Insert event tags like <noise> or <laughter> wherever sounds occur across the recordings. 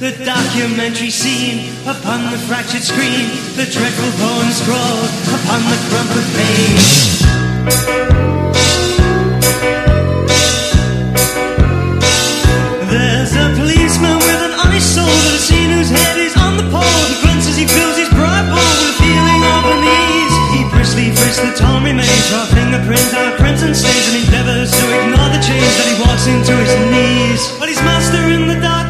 the documentary scene upon the fractured screen, the dreadful poem scrawled upon the crumpled page. There's a policeman with an honest soul that seen whose head is on the pole. He grunts as he fills his pride bowl with a feeling of unease. He briskly frisks the torn remains, raw fingerprints, our prints and stains, and endeavors to ignore the change that he walks into his knees. But his master in the dark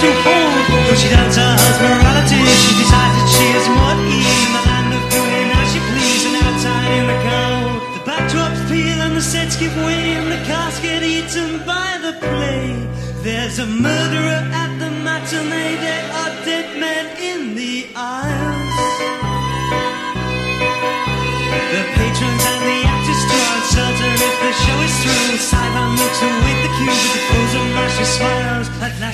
What she needs to. Though she doubts her husband's she decides that she is more in the land of doing as she please and outside in the cold. The backdrops peel and the sets give way and the cast get eaten by the play. There's a murderer at the matinee, there are dead men in the aisles.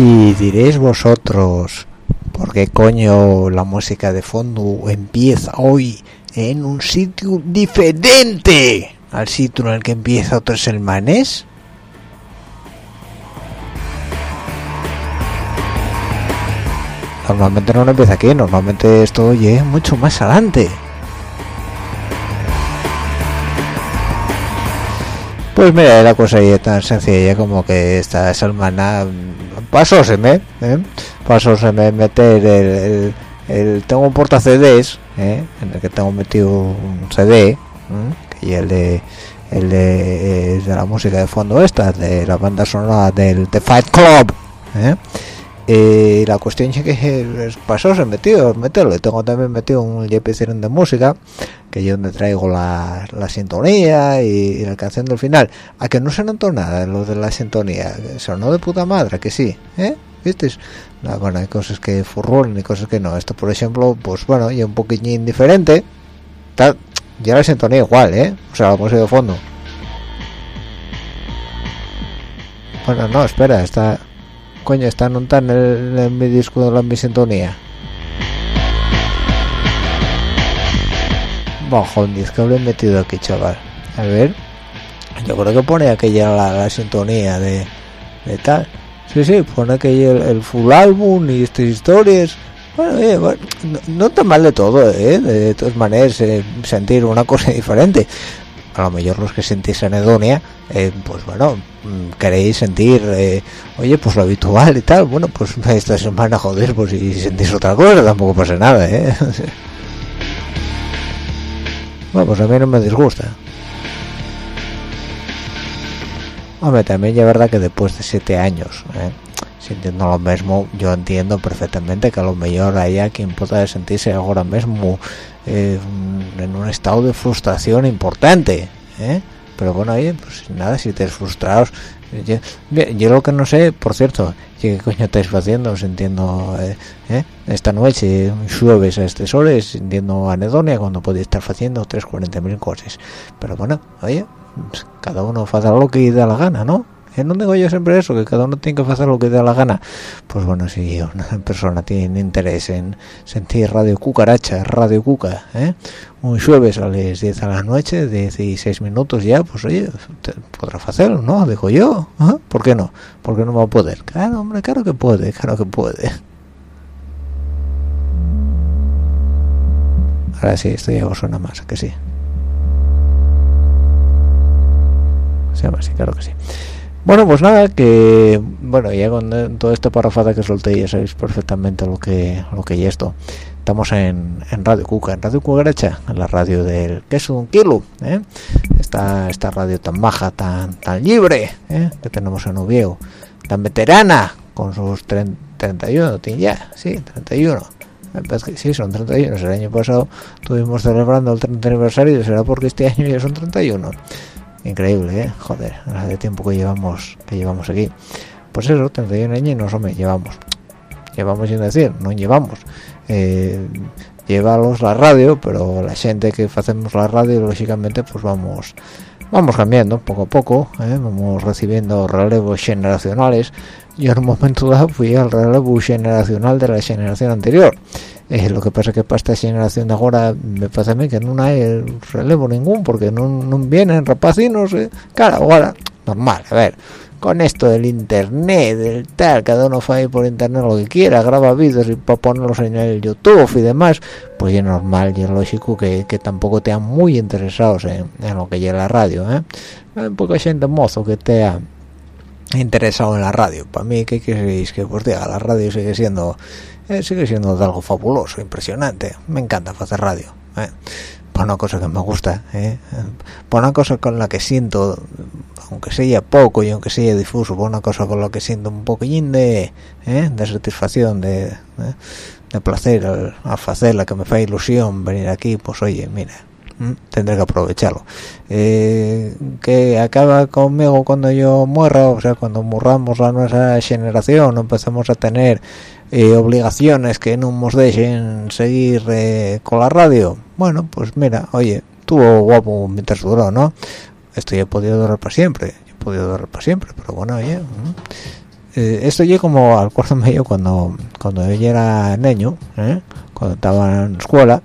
Y diréis vosotros, ¿por qué coño la música de fondo empieza hoy en un sitio diferente al sitio en el que empieza otros semanas? Normalmente no empieza aquí, normalmente esto llega mucho más adelante. Pues mira, la cosa ya tan sencilla como que esta semana pasóseme, ¿eh? pasóseme meter el, el- el- tengo un porta CDs, ¿eh? en el que tengo metido un CD, ¿eh? que el de el de, es de la música de fondo esta, de la banda sonora del The Fight Club, ¿eh? la cuestión es que pasó se metido meterlo tengo también metido un JPC de música que yo donde traigo la, la sintonía y, la canción del final a que no se notó nada lo de la sintonía sonó de puta madre que sí ¿eh? ¿viste? No, bueno hay cosas que furronen y cosas que no esto por ejemplo pues bueno y un poquillín diferente tal ya la sintonía igual ¿eh? o sea la música de fondo bueno no espera está coño no está en, el, en mi disco de la mi sintonía bajo el disco lo he metido aquí chaval a ver yo creo que pone aquella la, la sintonía de, de tal sí sí pone aquella el, full álbum y estas historias Bueno, no, está mal de todo, ¿eh? De todas maneras, eh, sentir una cosa <laughs> diferente. A lo mejor los que sentís anedonia, eh, pues bueno, mm, queréis sentir, oye, pues lo habitual y tal. Bueno, pues esta semana, joder, pues si sentís otra cosa, tampoco pasa nada, ¿eh? <laughs> bueno, pues a mí no me disgusta. Hombre, también es verdad que después de siete años, ¿eh? sintiendo lo mismo yo entiendo perfectamente que a lo mejor haya quien pueda sentirse ahora mismo eh, en un estado de frustración importante ¿eh? pero bueno ahí pues nada si te frustrados yo, yo, lo que no sé por cierto qué coño estáis haciendo sintiendo eh, esta noche llueves a estas horas sintiendo anedonia cuando podéis estar haciendo tres cuarenta mil cosas pero bueno oye pues, cada uno hace lo que da la gana no no digo yo siempre eso que cada uno tiene que hacer lo que dé la gana pues bueno si una persona tiene interés en sentir radio cucaracha radio cuca ¿eh? un jueves a las 10 a la noche 16 minutos ya pues oye podrá hacerlo no digo yo ¿eh? ¿por qué no? porque no va a poder claro hombre claro que puede claro que puede ahora sí esto ya os suena más que sí se llama así claro que sí bueno, pues nada, que bueno, ya con toda esta parrafada que solté ya sabéis perfectamente lo que lo que es esto. Estamos en, Radio Cuca, en Radio Cucaracha, en la radio del queso de un kilo, ¿eh? esta, esta radio tan baja, tan tan libre, ¿eh? que tenemos en Oviedo, tan veterana, con sus 31, ya, sí, 31. Sí, son 31. El año pasado estuvimos celebrando el 30 aniversario será porque este año ya son 31 increíble ¿eh? joder de tiempo que llevamos que llevamos aquí. Pues eso 31 años y nos llevamos. Llevamos sin decir no llevamos. Eh, llevamos la radio pero la gente que hacemos la radio lógicamente pues vamos vamos cambiando poco a poco ¿eh? vamos recibiendo relevos generacionales yo en un momento dado fui al relevo generacional de la generación anterior eh, lo que pasa es que para esta generación de ahora me parece a mí que no hay relevo ningún porque no, no vienen rapacinos eh. claro ahora normal a ver con esto del internet del tal cada uno fue por internet lo que quiera graba vídeos y para ponerlos en el youtube y demás pues es normal y es lógico que, que tampoco te muy interesados en, lo que llega la radio ¿eh? hay poca gente mozo que te interesado en la radio para mí qué queréis que pues diga la radio sigue siendo eh, sigue siendo algo fabuloso, impresionante. Me encanta hacer radio. Eh. Por una cosa que me gusta, eh. por una cosa con la que siento, aunque sea poco y aunque sea difuso, por una cosa con la que siento un poquillín de, eh, de satisfacción, de, de placer al, hacerla, que me fa ilusión venir aquí, pues oye, mira, tendré que aprovecharlo. Eh, que acaba conmigo cuando yo muera o sea cuando murramos la nuestra generación empezamos a tener eh, obligaciones que no nos dejen seguir eh, con la radio bueno pues mira oye tuvo guapo mientras duró no esto ya he podido durar para siempre he podido durar para siempre pero bueno oye eh, esto yo como al cuarto medio cuando cuando yo era niño cuando estaba en escuela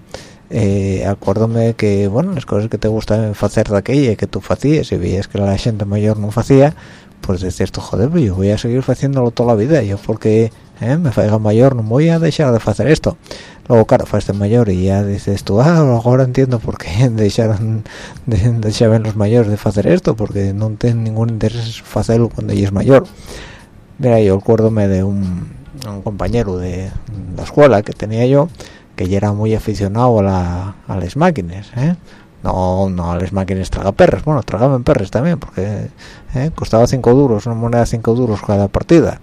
eh, acuérdome que bueno las cosas que te gustan hacer de aquella que tú hacías y veías que la gente mayor no hacía pues decías tú joder pues yo voy a seguir haciéndolo toda la vida yo porque ¿eh? me faiga mayor no voy a dejar de hacer esto luego claro fue este mayor y ya dices tú ah ahora entiendo por qué <laughs> dejaron de, dejaban los mayores de hacer esto porque no tienen ningún interés hacerlo cuando ella es mayor mira yo acuérdome de un, compañero de la escuela que tenía yo que ya era muy aficionado a, la, las máquinas ¿eh? no no las máquinas tragaperras bueno tragaban perras también porque ¿eh? costaba 5 duros una moneda 5 duros cada partida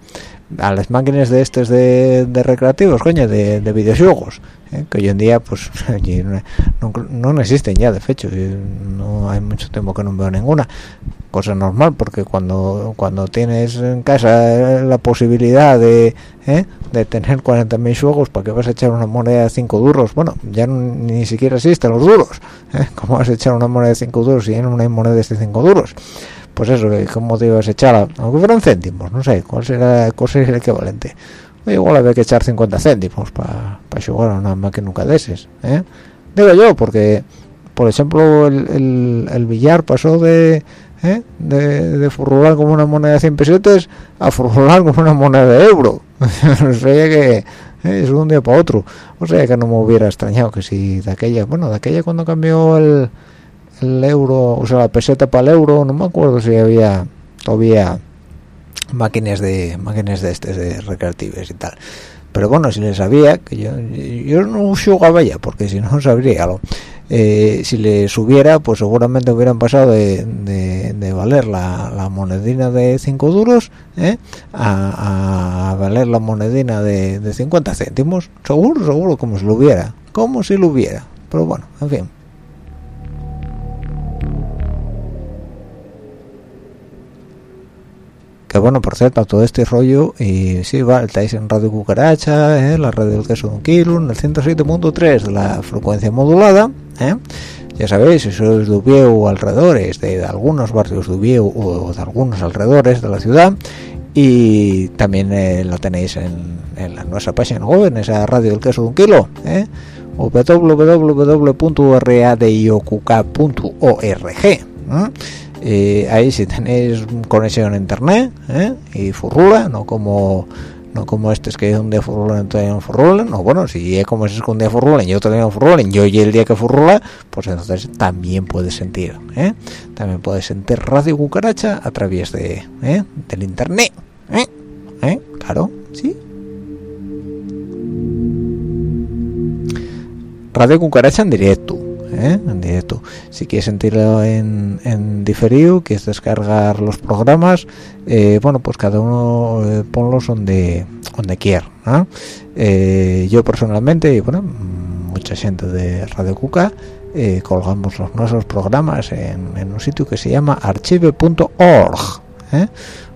a las máquinas de estos de, recreativos coño de, de videojuegos ¿eh? que hoy en día pues <laughs> no, no, existen ya de hecho no hay mucho tiempo que no veo ninguna cosa normal porque cuando cuando tienes en casa la posibilidad de ¿eh? de tener 40.000 juegos para que vas a echar una moneda de 5 duros bueno ya ni siquiera existen los duros ¿eh? <laughs> ¿cómo vas a echar una moneda de 5 duros si ya no hay monedas de 5 duros pues eso ¿cómo te ibas a echar? aunque fueran céntimos no sé cuál será, cuál sería el equivalente igual había que echar 50 céntimos para jugar a una máquina de esos ¿eh? digo yo porque por ejemplo el, el billar pasó de ¿eh? de, de como una moneda de 100 pesetas a furrular como una moneda de euro <laughs> o sea que es de un día para otro o sea que no me hubiera extrañado que si de aquella bueno de aquella cuando cambió el, el euro o sea la peseta para el euro no me acuerdo si había todavía máquinas de máquinas de este de recreativas y tal. Pero bueno si les sabía que yo yo no jugaba ya porque si no sabría algo. Eh, si les hubiera pues seguramente hubieran pasado de, de, valer la, monedina de 5 duros ¿eh? a, a, valer la monedina de, de 50 céntimos. Seguro seguro como si lo hubiera como si lo hubiera. Pero bueno en fin que bueno por cierto todo este rollo y sí va estáis en Radio Cucaracha ¿eh? la radio del queso de un kilo en el 107.3 de la frecuencia modulada ¿eh? ya sabéis si sois de Ubieu o alrededores de, algunos barrios de Ubieu o de algunos alrededores de la ciudad y también eh, lo tenéis en, en, la nuestra página web en esa radio del queso de un kilo ¿eh? www.radiocuca.org eh, ahí si tenéis conexión a internet ¿eh? y furrula no como no como este es que un día furrulan todavía no furrulan o bueno si es como es que un día furrulan yo todavía no furrulan yo y el día que furrula pues entonces también puedes sentir ¿eh? también puedes sentir radio cucaracha a través de ¿eh? del internet claro sí radio cucaracha en directo ¿eh? en directo si quieres sentirlo en, en diferido quieres descargar los programas eh, bueno pues cada uno eh, ponlos donde donde quiera eh, yo personalmente y bueno mucha gente de Radio Cuca colgamos los nuestros programas en, en, un sitio que se llama archive.org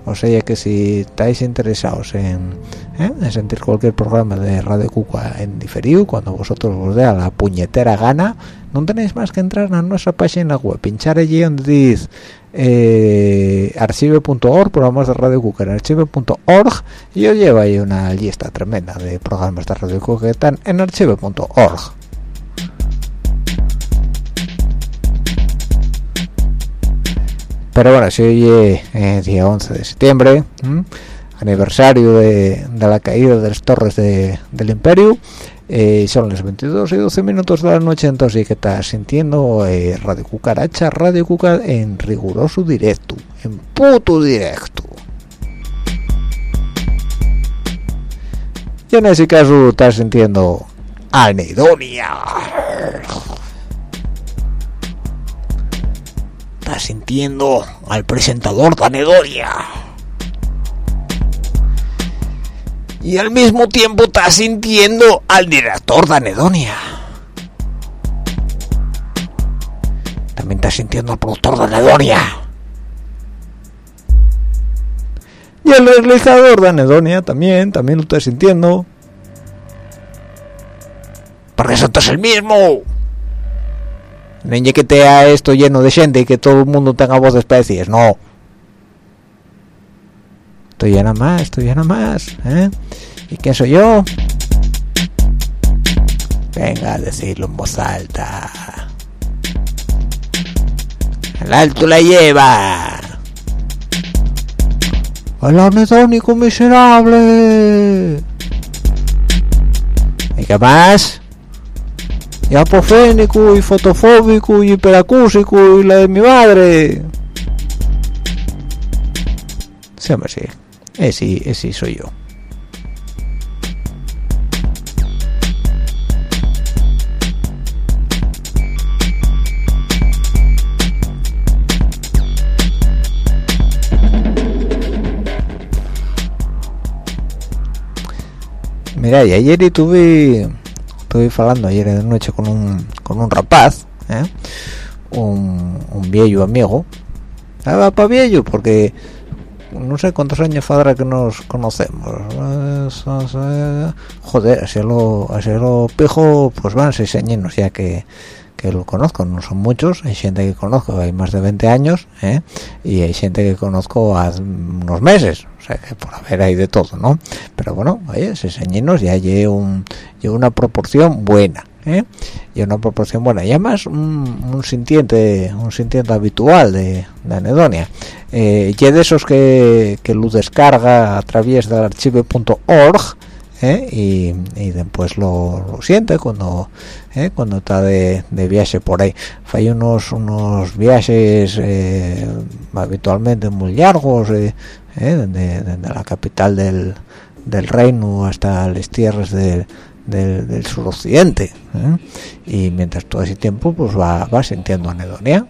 o sea que si estáis interesados en, ¿eh? en, sentir cualquier programa de Radio Cuca en diferido cuando vosotros os dé la puñetera gana no tenéis más que entrar a nuestra página web pinchar allí donde dice eh, archive.org programas de Radio Cuca en archive.org y os lleva ahí una lista tremenda de programas de Radio Cuca que están en archive.org pero bueno, si hoy es día 11 de septiembre, aniversario de, la caída de las torres del imperio, eh, son las 22 y 12 minutos de la noche, entonces que estás sintiendo eh, Radio Cucaracha, Radio Cuca en riguroso directo, en puto directo. Y en ese caso estás sintiendo anedonia. Estás sintiendo al presentador de Anedonia. Y al mismo tiempo estás sintiendo al director de Anedonia. También estás sintiendo al productor de Anedonia. Y el realizador de Anedonia también, también lo estás sintiendo. Porque eso es el mismo no te esto lleno de gente y que todo el mundo tenga voz de especies, no. Estoy llena más, estoy llena más, ¿eh? ¿Y qué soy yo? Venga a decirlo en voz alta. Al alto la lleva. ¡Al anedónico miserable! ¿Y qué más? Y apofénico y fotofóbico y hiperacúsico y la de mi madre. Sí hombre sí. Ese, ese soy yo. Mira, y ayer tuve estoy hablando ayer de noche con un, con un rapaz, ¿eh? un, un viejo amigo, ah, para viejo porque no sé cuántos años fadra que nos conocemos joder así lo así lo pijo pues van seis años ya que que lo conozco, no son muchos, hay gente que conozco hay más de 20 años, ¿eh? y hay gente que conozco hace unos meses, o sea que por haber hay de todo, ¿no? Pero bueno, oye, seis años ya hay un, una proporción buena, ¿eh? y una proporción buena, y además un, un sintiente, un sintiente habitual de, de anedonia, eh, y de esos que, que lo descarga a través del archivo.org, ¿eh? y, después lo, siente cuando ¿eh? cuando está de, viaje por ahí. Hay unos unos viajes eh, habitualmente muy largos desde, la capital del, del reino hasta las tierras del, del, suroccidente y mientras todo ese tiempo pues va, va sintiendo anedonia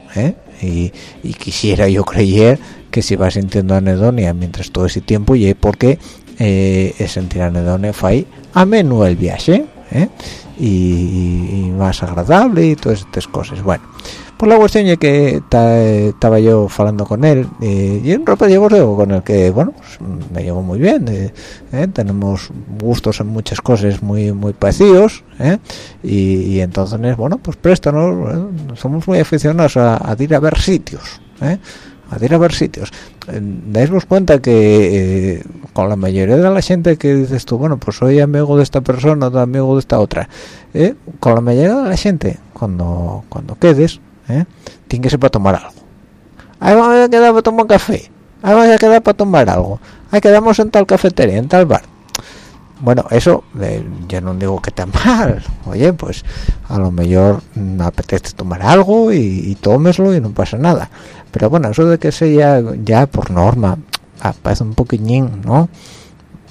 y, y, quisiera yo creer que si va sintiendo anedonia mientras todo ese tiempo y porque eh, sentir anedonia fue a menudo el viaje ¿eh? y, más agradable y todas estas cosas bueno pues la cuestión es que estaba yo hablando con él y un ropa llevo con el que bueno pues, me llevo muy bien ¿eh? tenemos gustos en muchas cosas muy muy parecidos y, entonces bueno pues préstanos somos muy aficionados a, a ir a ver sitios a ir a ver sitios. Dais cuenta que eh, con la mayoría de la gente que dices tú bueno pues soy amigo de esta persona amigo de esta otra eh, con la mayoría de la gente cuando cuando quedes eh, tiene que ser para tomar algo. Ahí vamos a quedar para tomar café ahí vamos a quedar para tomar algo ahí quedamos en tal cafetería en tal bar bueno eso eh, yo no digo que está <laughs> mal. Oye pues a lo mejor me apetece tomar algo y, y tómeslo y no pasa nada. Pero bueno eso de que sea ya por norma ah, un poquillín no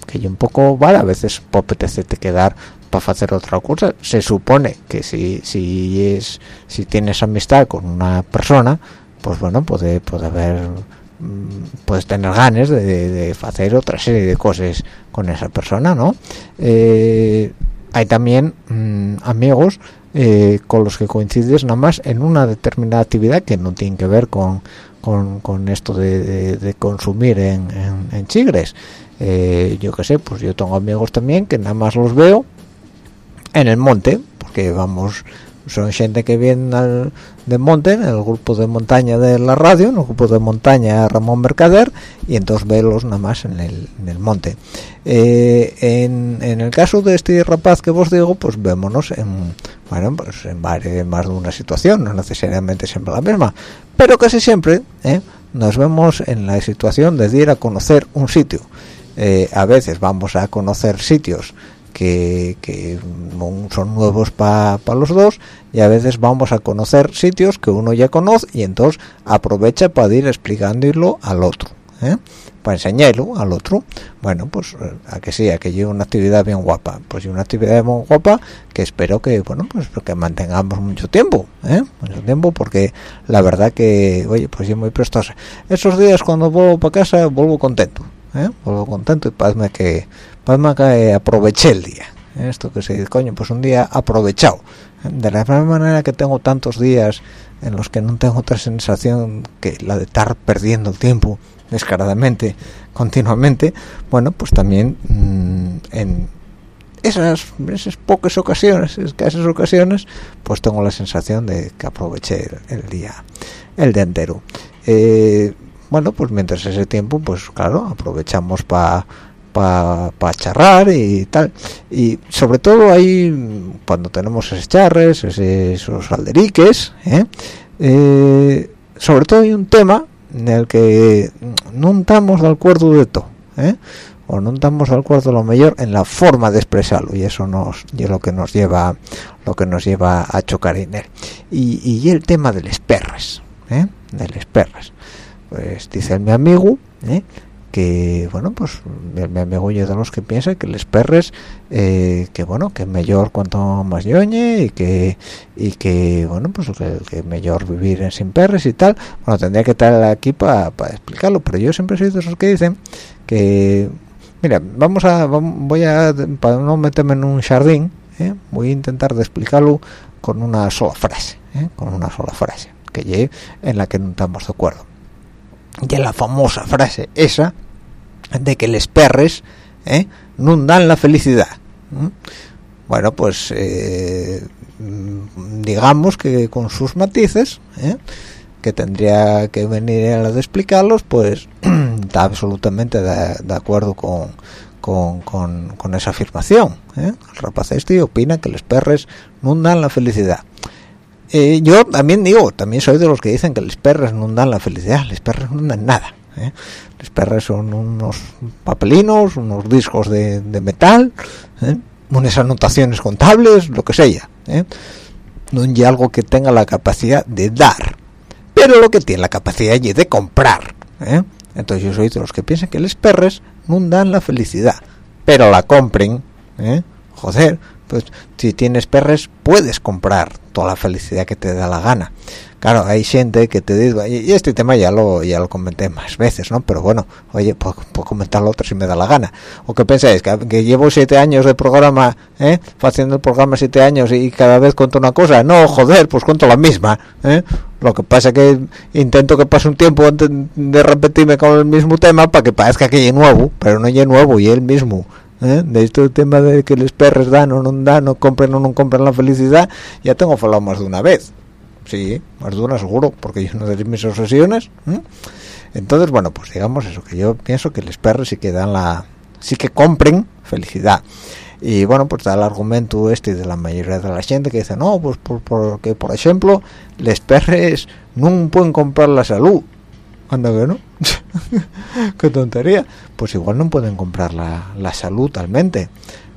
que yo un poco vale a veces puede apetecerte quedar para hacer otra cosa. Se supone que si si es si tienes amistad con una persona pues bueno puede puede haber puedes tener ganas de, hacer otra serie de cosas con esa persona no eh, hay también mm, amigos eh, con los que coincides nada más en una determinada actividad que no tiene que ver con, con, esto de, consumir en, en, chigres. Eh, yo qué sé, pues yo tengo amigos también que nada más los veo en el monte, porque vamos son gente que viene al, de monte, en el grupo de montaña de la radio, en el grupo de montaña Ramón Mercader, y entonces velos nada más en el, en el monte. Eh, en, en, el caso de este rapaz que vos digo, pues vémonos en, bueno, pues en más de una situación, no necesariamente siempre la misma, pero casi siempre eh, nos vemos en la situación de ir a conocer un sitio. Eh, a veces vamos a conocer sitios que, son nuevos para los dos y a veces vamos a conocer sitios que uno ya conoce y entonces aprovecha para ir explicándolo al otro ¿eh? para enseñarlo al otro bueno pues a que sí a que lleve una actividad bien guapa pues una actividad muy guapa que espero que bueno pues que mantengamos mucho tiempo ¿eh? mucho tiempo porque la verdad que oye pues yo muy prestosa esos días cuando vuelvo para casa vuelvo contento ¿eh? vuelvo contento y parece que Palma que aproveché el día. Esto que se dice coño pues un día aprovechado de la misma manera que tengo tantos días en los que no tengo otra sensación que la de estar perdiendo el tiempo descaradamente continuamente bueno pues también mm, en esas, esas pocas ocasiones escasas ocasiones pues tengo la sensación de que aproveché el, día el día entero. Eh, bueno pues mientras ese tiempo pues claro aprovechamos para para charrar y tal. Y sobre todo ahí cuando tenemos esos charres esos alderiques ¿eh? Eh, sobre todo hay un tema en el que no estamos de acuerdo de todo ¿eh? o no estamos de acuerdo lo mejor en la forma de expresarlo y eso nos es lo que nos lleva lo que nos lleva a chocar en él. Y, y el tema de las perras de las perras. Pues dice mi amigo que bueno pues me amigo de los que piensa que les perres eh, que bueno que mejor cuanto más yoñe y que y que bueno pues que, mejor vivir en sin perres y tal bueno tendría que estar aquí para explicarlo pero yo siempre soy de esos que dicen que mira vamos a voy a para no meterme en un jardín ¿eh? voy a intentar de explicarlo con una sola frase ¿eh? con una sola frase que en la que no estamos de acuerdo y la famosa frase esa de que les perres ¿eh? no dan la felicidad bueno pues eh, digamos que con sus matices ¿eh? que tendría que venir a de explicarlos pues <clears throat> está absolutamente de, acuerdo con, con, esa afirmación el rapaz este opina que les perres no dan la felicidad yo también digo también soy de los que dicen que les perres no dan la felicidad les perres no dan nada ¿eh? los perres son unos papelinos unos discos de, metal ¿eh? unas anotaciones contables lo que sea ¿eh? no hay algo que tenga la capacidad de dar pero lo que tiene la capacidad de comprar ¿eh? entonces yo soy de los que piensan que los perres no dan la felicidad pero la compren ¿eh? joder pues si tienes perres puedes comprar toda la felicidad que te da la gana. Claro hay gente que te dice y este tema ya lo ya lo comenté más veces no pero bueno oye puedo, comentarlo otro si me da la gana o qué pensáis que, llevo siete años de programa eh haciendo el programa siete años y cada vez cuento una cosa. No joder pues cuento la misma ¿eh? lo que pasa que intento que pase un tiempo antes de repetirme con el mismo tema para que parezca que es nuevo pero no es nuevo y el mismo ¿eh? de este tema de que los perros dan o no dan o compren o no compren la felicidad ya tengo hablado más de una vez. Sí más de una seguro porque yo no de mis obsesiones entonces bueno pues digamos eso que yo pienso que los perros sí que dan la sí que compren felicidad. Y bueno pues da el argumento este de la mayoría de la gente que dice no pues por, porque por ejemplo los perros no pueden comprar la salud que <laughs> qué tontería pues igual no pueden comprar la, la salud talmente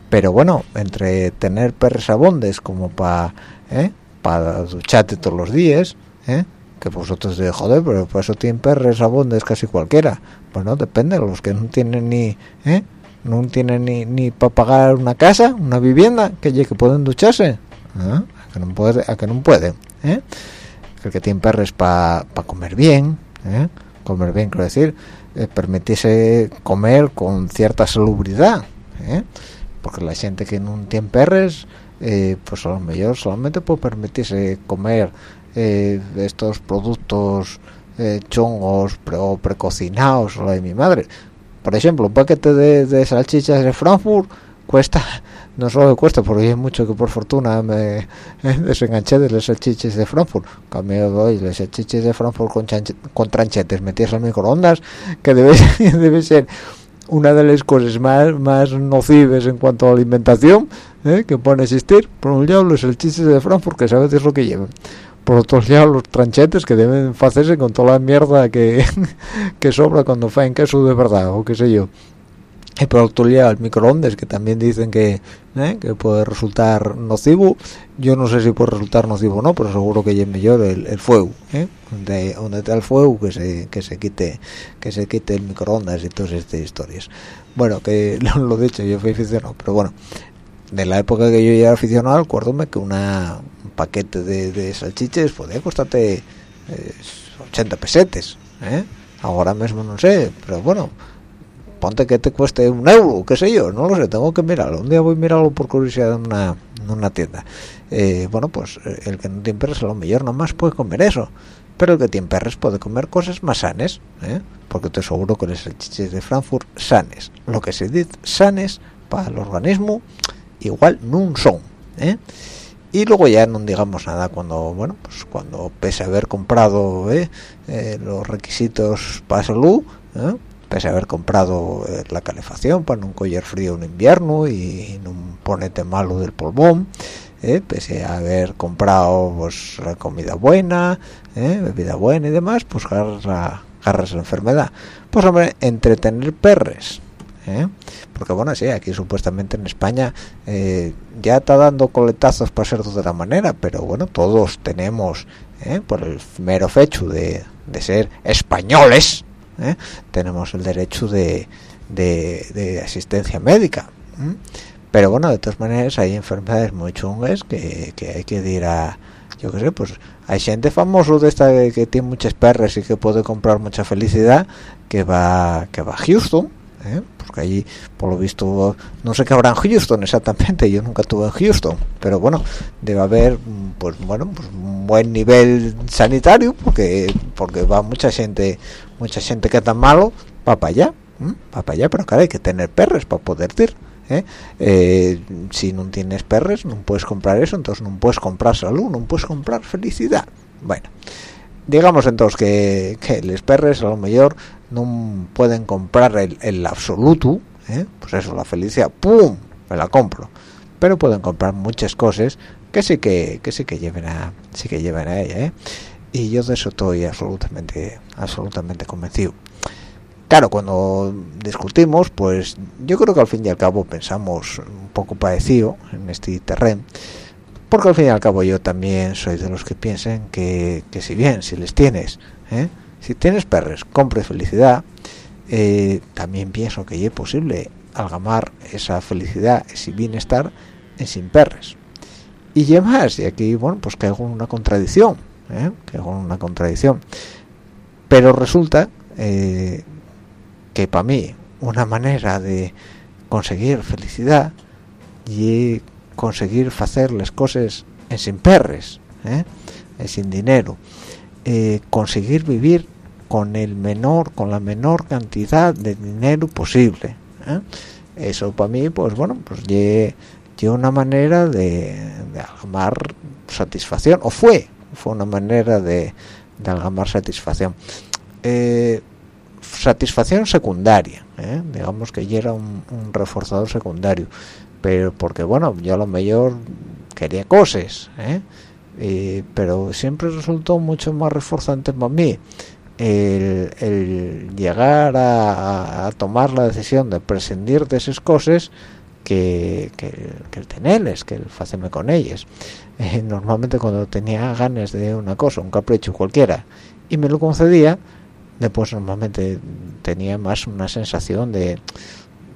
pero bueno entre tener perros abondes como para ¿eh? para ducharte todos los días ¿eh? que vosotros de joder pero por eso tienen perros abondes casi cualquiera bueno depende los que no tienen ni ¿eh? no tienen ni, ni para pagar una casa una vivienda que que pueden ducharse ¿Ah? a que no puede a que no pueden ¿eh? el que tiene perros para comer bien ¿eh? Comer bien quiero decir eh, permitirse comer con cierta salubridad ¿eh? porque la gente que no tiene perros pues a lo mejor solamente puede permitirse comer estos productos chongos o precocinados o la de mi madre por ejemplo un paquete de salchichas de Frankfurt cuesta no solo me cuesta porque hay mucho que por fortuna me <laughs> desenganché de las salchiches de Frankfurt. Cambio doy las salchiches de Frankfurt con, con tranchetes metidas al microondas que debe, <laughs> debe ser una de las cosas más más nocivas en cuanto a alimentación eh, que pueden existir. Por un lado los salchiches de Frankfurt que sabes es lo que llevan. Por otro lado los tranchetes que deben hacerse con toda la mierda que, <laughs> que sobra cuando en queso de verdad o qué sé yo y por lado el microondas que también dicen que, ¿eh? que puede resultar nocivo yo no sé si puede resultar nocivo o no pero seguro que es mejor el, fuego ¿eh? donde, donde está el fuego que se que se quite que se quite el microondas y todas estas historias bueno que <laughs> lo, lo dicho yo fui aficionado pero bueno de la época que yo era aficionado acuérdome que una un paquete de, de salchiches podía costarte 80 eh, pesetes ¿eh? ahora mismo no sé pero bueno ponte que te cueste un euro, qué sé yo, no lo sé, tengo que mirarlo. Un día voy a mirarlo por curiosidad en una, en una tienda. Eh, bueno, pues eh, el que no tiene perros a lo mejor nomás puede comer eso. Pero el que tiene perros puede comer cosas más sanes, ¿eh? porque te aseguro que los salchiches de Frankfurt sanes. Lo que se dice sanes para el organismo, igual no son. ¿eh? y luego ya no digamos nada cuando bueno pues cuando pese a haber comprado los requisitos para salud pese a haber comprado eh, la calefacción para no coger frío en invierno y no ponete malo del pulmón eh, pese a haber comprado pues comida buena eh, bebida buena y demás pues agarras la, agarras la enfermedad. Pues hombre entretener perres porque bueno sí aquí supuestamente en España ya está dando coletazos para ser de otra manera pero bueno todos tenemos por el mero hecho de, de ser españoles ¿eh? tenemos el derecho de, de, asistencia médica pero bueno de todas maneras hay enfermedades muy chungas que, que hay que ir a yo qué sé pues hay gente famoso de esta que, tiene muchas perras y que puede comprar mucha felicidad que va que va a Houston ¿eh? porque allí por lo visto no sé qué habrá en Houston exactamente yo nunca estuve en Houston pero bueno debe haber pues bueno pues un buen nivel sanitario porque porque va mucha gente mucha gente que está malo va para allá va para allá pero claro hay que tener perros para poder ir ¿eh? Eh, si no tienes perros no puedes comprar eso entonces no puedes comprar salud no puedes comprar felicidad. Bueno digamos entonces que, que los perros a lo mejor no pueden comprar el, absoluto ¿eh? pues eso la felicidad pum me la compro. Pero pueden comprar muchas cosas que sí que, que sí que lleven a sí que lleven a ella y yo de eso estoy absolutamente absolutamente convencido. Claro cuando discutimos pues yo creo que al fin y al cabo pensamos un poco parecido en este terreno porque al fin y al cabo yo también soy de los que piensen que, que si bien si les tienes ¿eh? si tienes perres compre felicidad eh, también pienso que es posible algamar esa felicidad ese bienestar en sin perres. Y además y aquí bueno pues que hago una contradicción ¿eh? que hago una contradicción pero resulta eh, que para mí una manera de conseguir felicidad y conseguir hacer las cosas en sin perres ¿eh? sin dinero eh, conseguir vivir con el menor con la menor cantidad de dinero posible ¿eh? eso para mí pues bueno pues una manera de, de algamar satisfacción o fue fue una manera de, de satisfacción eh, satisfacción secundaria ¿eh? digamos que ya era un, reforzador secundario pero porque bueno yo a lo mejor quería cosas ¿eh? pero siempre resultó mucho más reforzante para mí el, llegar a, a, tomar la decisión de prescindir de esas cosas que, que, que el tenerles, que el hacerme con ellas. Eh, normalmente cuando tenía ganas de una cosa, un capricho cualquiera, y me lo concedía, después normalmente tenía más una sensación de,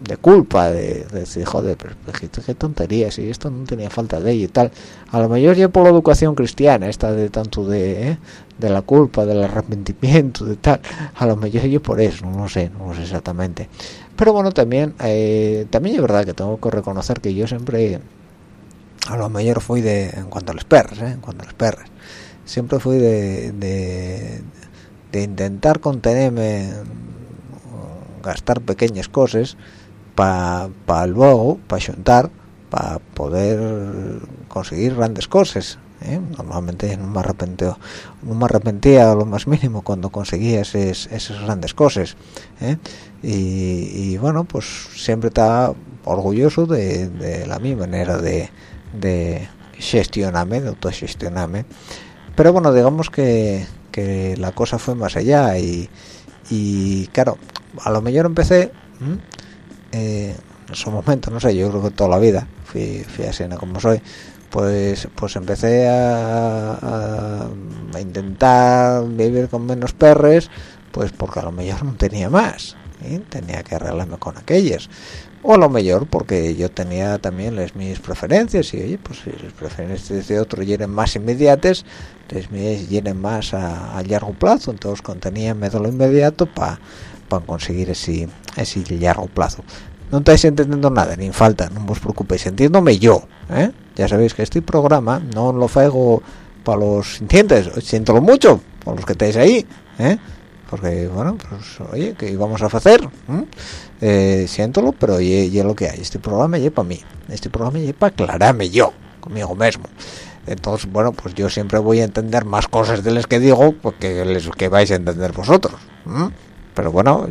de culpa, de, de, decir, joder, pero, qué tontería, si esto no tenía falta de ello y tal. A lo mejor ya por la educación cristiana, esta de tanto de, ¿eh? de la culpa, del arrepentimiento, de tal, a lo mejor yo por eso, no sé, no sé exactamente. Pero bueno, también, eh, también es verdad que tengo que reconocer que yo siempre, a lo mejor fui de, en cuanto a los perros, ¿eh? en cuanto a los perros, siempre fui de, de, intentar contenerme, gastar pequeñas cosas, para pa luego, para juntar, para poder conseguir grandes cosas. ¿eh? Normalmente no me arrepentía, no me arrepentía lo más mínimo cuando conseguía esas, esas grandes cosas. ¿eh? Y, y, bueno, pues siempre estaba orgulloso de, de la mi manera de, de gestionarme, de autogestionarme. Pero bueno, digamos que, que la cosa fue más allá y, y claro, a lo mejor empecé... ¿eh? En su momento, no sé, yo creo que toda la vida fui, fui así como soy, pues pues empecé a, intentar vivir con menos perres, pues porque a lo mejor no tenía más, ¿eh? tenía que arreglarme con aquellas. O lo mejor porque yo tenía también las mis preferencias y oye, pues si las preferencias de otro llenen más inmediatas, las mías llenen más a, largo plazo, entonces contenía de lo inmediato para para conseguir ese, ese largo plazo. No estáis entendiendo nada, ni falta, no os preocupéis, entiéndome yo. ¿eh? Ya sabéis que este programa no lo hago para los sintientes, siento mucho, por los que estáis ahí. ¿eh? Porque, bueno, pues oye, ¿qué vamos a hacer? ¿Mm? Eh, siéntolo, pero es lo que hay. Este programa es para mí. Este programa es para aclararme yo, conmigo mismo. Entonces, bueno, pues yo siempre voy a entender más cosas de las que digo porque les que vais a entender vosotros. Pero bueno,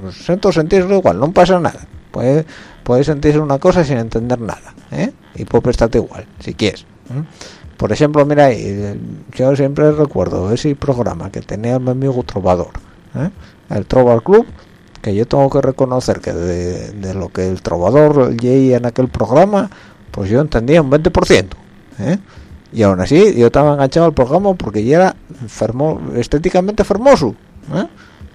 pues siento sentirlo igual, no pasa nada. Puede, puedes sentirse una cosa sin entender nada, ¿eh? Y puede prestarte igual, si quieres. ¿eh? Por ejemplo, mira, yo siempre recuerdo ese programa que tenía mi amigo Trovador, ¿eh? el Trovar Club, que yo tengo que reconocer que de, lo que el Trovador leía en aquel programa, pues yo entendía un 20%, ¿eh? Y aún así, yo estaba enganchado al programa porque ya era estéticamente hermoso, ¿eh?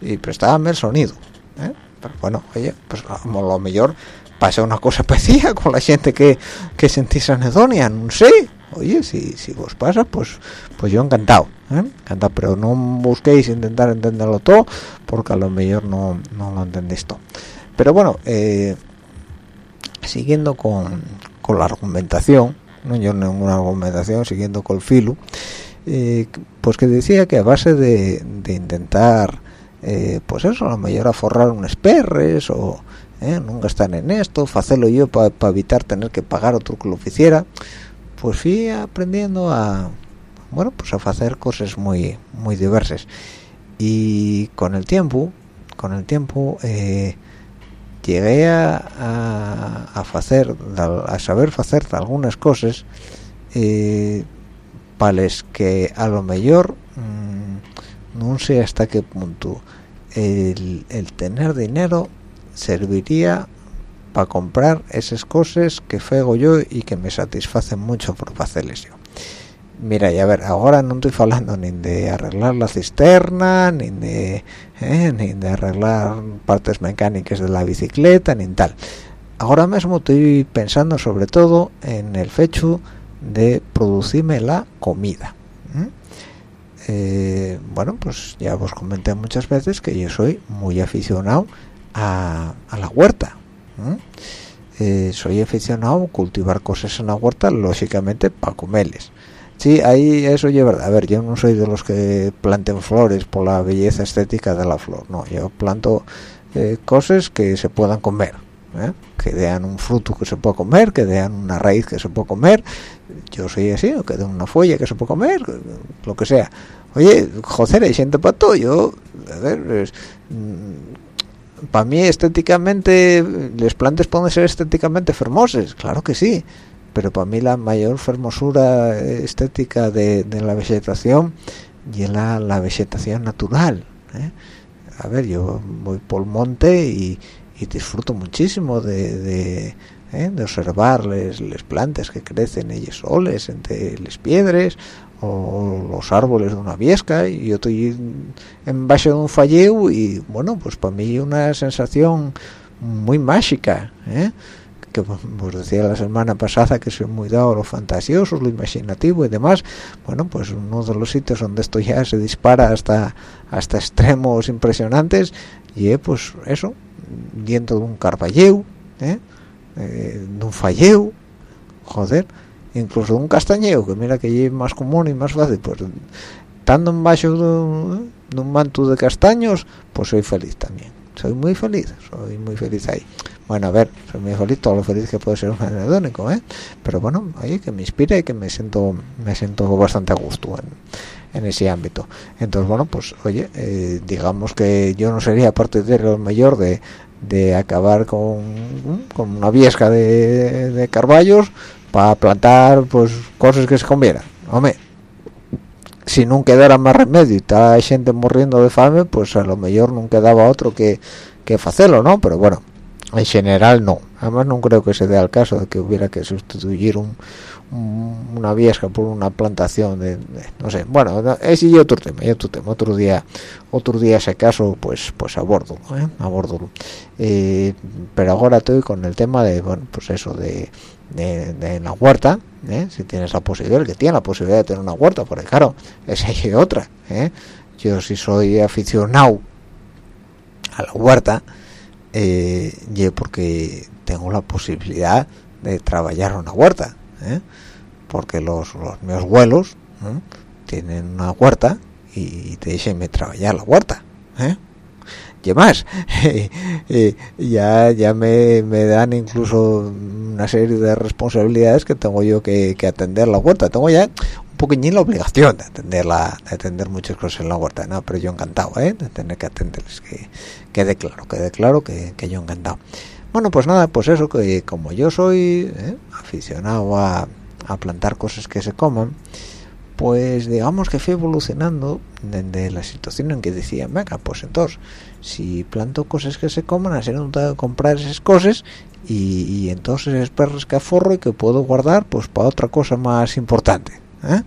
y prestábame el sonido ¿eh? pero bueno oye pues lo mejor pasa una cosa <laughs> parecida con la gente que, que sentís anedonia no sé oye si, si vos pasa pues pues yo encantado ¿eh? encantado pero no busquéis intentar entenderlo todo porque a lo mejor no, no lo entendéis todo. Pero bueno eh, siguiendo con, con la argumentación no yo ninguna argumentación siguiendo con el filo eh, pues que decía que a base de, de intentar eh, pues eso, a lo mejor a forrar unos perres o eh, no gastar en esto, hacerlo yo para pa evitar tener que pagar otro que lo hiciera, pues fui aprendiendo a, bueno, pues a hacer cosas muy, muy diversas. Y con el tiempo, con el tiempo, eh, llegué a, a, hacer, a saber hacer algunas cosas eh, para que a lo mejor mmm, no sé hasta qué punto el, tener dinero serviría comprar esas cosas que fego yo y que me satisfacen mucho por hacerles yo. Mira y a ver ahora no estoy hablando ni de arreglar la cisterna ni de eh, ni de arreglar partes mecánicas de la bicicleta ni tal. Ahora mismo estoy pensando sobre todo en el fecho de producirme la comida eh, bueno pues ya os comenté muchas veces que yo soy muy aficionado a, la huerta eh, soy aficionado a cultivar cosas en la huerta lógicamente para comerles. Sí ahí eso es verdad a ver yo no soy de los que planten flores por la belleza estética de la flor no yo planto eh, cosas que se puedan comer que den un fruto que se pueda comer que den una raíz que se pueda comer. Yo soy así o que den una folla que se pueda comer lo que sea. Oye joder hay gente para todo yo a ver mm, para mí estéticamente las plantas pueden ser estéticamente hermosas claro que sí pero para mí la mayor hermosura estética de, la vegetación y la, la vegetación natural ¿eh? a ver yo voy por el monte y, disfruto muchísimo de, de, ¿eh? de observar las plantas que crecen ellas soles entre las piedras o los árboles de una viesca y yo estoy en base de un falleo y bueno pues para mí una sensación muy mágica ¿eh? que os decía la semana pasada que soy muy dado a lo fantasioso, lo imaginativo y demás, bueno, pues uno de los sitios donde esto ya se dispara hasta hasta extremos impresionantes y pues eso, dentro de un carballeu, ¿eh? Eh, de un falleu, joder, incluso un castañeo que mira que es más común y más fácil pues estando en bajo de, un manto de castaños pues soy feliz también. Soy muy feliz soy muy feliz ahí. Bueno a ver soy muy feliz todo lo feliz que puede ser un anedónico ¿eh? pero bueno ahí que me inspira y que me siento me siento bastante a gusto en, ese ámbito. Entonces bueno pues oye eh, digamos que yo no sería parte de lo mayor de, de acabar con, con una viesca de, de para plantar pues cosas que se convieran hombre si no quedara más remedio y está gente muriendo de fame pues a lo mejor no quedaba otro que que hacerlo no pero bueno en general no además no creo que se dé al caso de que hubiera que sustituir un, una viesca por una plantación de, no sé bueno ese y otro tema y otro tema otro día otro día ese caso pues pues abordo ¿eh? abordo eh, pero ahora estoy con el tema de bueno pues eso de la huerta, ¿eh? si tienes la posibilidad, que tiene la posibilidad de tener una huerta, porque claro, esa y otra. ¿eh? Yo si soy aficionado a la huerta, eh, porque tengo la posibilidad de trabajar una huerta, ¿eh? porque los, los meus vuelos tienen una huerta y te dicen trabajar la huerta. ¿eh? y más <laughs> ya ya me, me, dan incluso una serie de responsabilidades que tengo yo que, atender la huerta tengo ya poquillín la obligación de atender la de atender muchas cosas en la huerta no pero yo encantado ¿eh? de tener que atenderles que quede claro quede claro que, que yo encantado bueno pues nada pues eso que como yo soy ¿eh? aficionado a, plantar cosas que se coman pues digamos que fui evolucionando desde la situación en que decía, venga, pues entonces, si planto cosas que se coman, así no tengo que comprar esas cosas y, entonces es perros que aforro y que puedo guardar pues para otra cosa más importante. ¿Eh?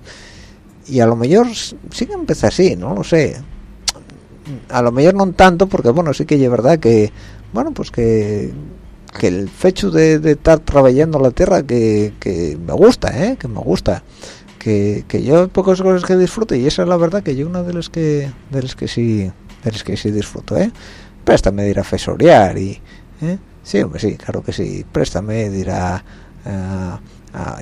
Y a lo mejor sí que empieza así, no lo sé. A lo mejor no tanto, porque bueno, sí que es verdad que, bueno, pues que que el hecho de, estar trabajando la tierra que, que me gusta, ¿eh? que me gusta que, que yo pocas cosas que disfruto y esa es la verdad que yo una de las que de las que sí de las que sí disfruto eh préstame de ir a fesorear y ¿eh? sí sí claro que sí préstame de ir a,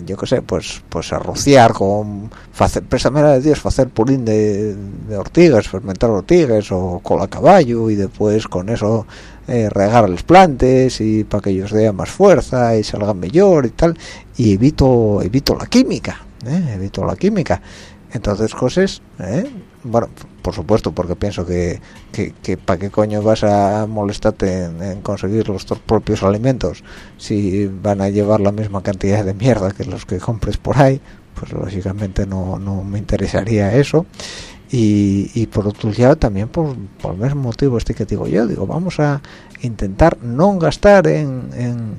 yo qué sé pues pues a rociar con hacer préstame de Dios hacer purín de, de, ortigas fermentar ortigas o cola caballo y después con eso eh, regar las plantas y para que ellos den más fuerza y salgan mejor y tal y evito evito la química ¿eh? evito la química entonces cosas ¿eh? bueno por supuesto porque pienso que, que, para qué coño vas a molestarte en, conseguir los propios alimentos si van a llevar la misma cantidad de mierda que los que compres por ahí pues lógicamente no, no me interesaría eso y, por otro lado también por, por el mismo motivo este que digo yo digo vamos a intentar no gastar en, en,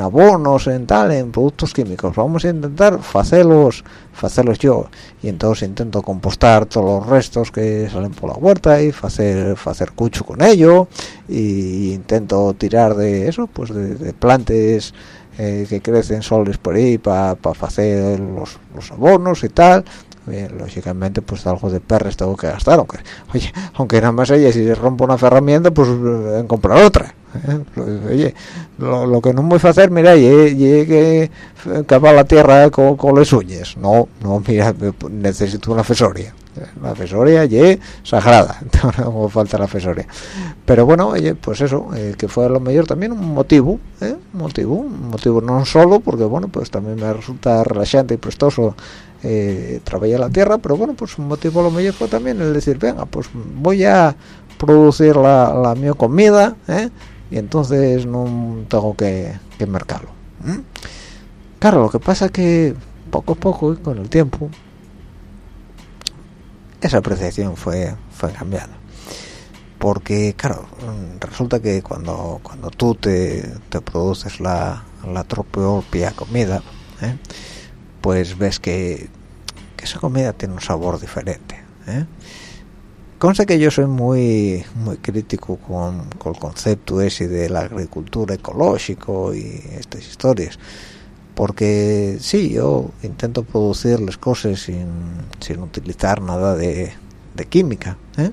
abonos en tal en productos químicos. Vamos a intentar hacerlos hacerlos yo. Y entonces intento compostar todos los restos que salen por la huerta y hacer hacer cucho con ello. Y intento tirar de eso pues de, plantas eh, que crecen soles por ahí para hacer los, los abonos y tal lógicamente pues algo de perres tengo que gastar aunque oye aunque nada más ella si se rompe una herramienta pues en comprar otra ¿eh? oye lo, que no voy a hacer mira y que cavar la tierra con, con las uñas no no mira necesito una fesoria la fesoria y sagrada <laughs> no falta la fesoria pero bueno oye pues eso eh, que fue lo mejor también un motivo ¿eh? un motivo un motivo no solo porque bueno pues también me resulta relajante y prestoso eh, trabajar la tierra, pero bueno, pues un motivo lo mejor fue también el decir, venga, pues voy a producir la, mi comida, ¿eh? y entonces no tengo que, que mercarlo. Claro, lo que pasa que poco a poco, con el tiempo, esa apreciación fue, fue cambiada. Porque, claro, resulta que cuando, cuando tú te, te produces la, la comida, ¿eh? Pues ves que, esa comida tiene un sabor diferente. ¿eh? Consta que yo soy muy muy crítico con, el concepto ese de la agricultura ecológico y estas historias. Porque sí, yo intento producir las cosas sin, utilizar nada de, química, ¿eh?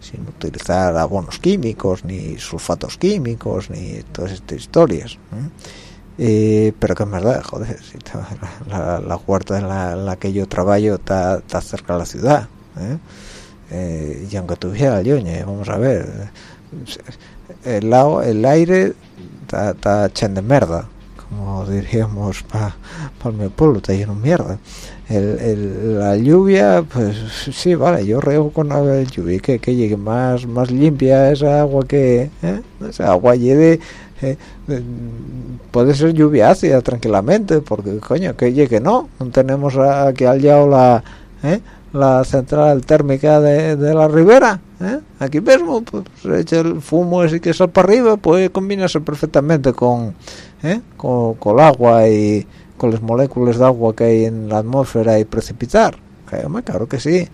sin utilizar abonos químicos, ni sulfatos químicos, ni todas estas historias. ¿eh? Eh, pero que es verdad, joder, <laughs> la, huerta en la, que yo trabajo está, cerca de la ciudad, ¿eh? Eh, y aunque tuviera el vamos a ver, el, el aire está lleno de mierda, como diríamos para pa mi pueblo, está lleno de mierda. La lluvia, pues sí, vale, yo rego con la lluvia que, que llegue más más limpia esa agua que, esa agua llegue eh, puede ser lluvia ácida tranquilamente porque coño que llegue no no tenemos aquí al lado la ¿eh? la central térmica de, la ribera ¿eh? aquí mismo pues echa el fumo ese que sale para arriba puede combinarse perfectamente con, con, con el agua y con las moléculas de agua que hay en la atmósfera y precipitar claro que sí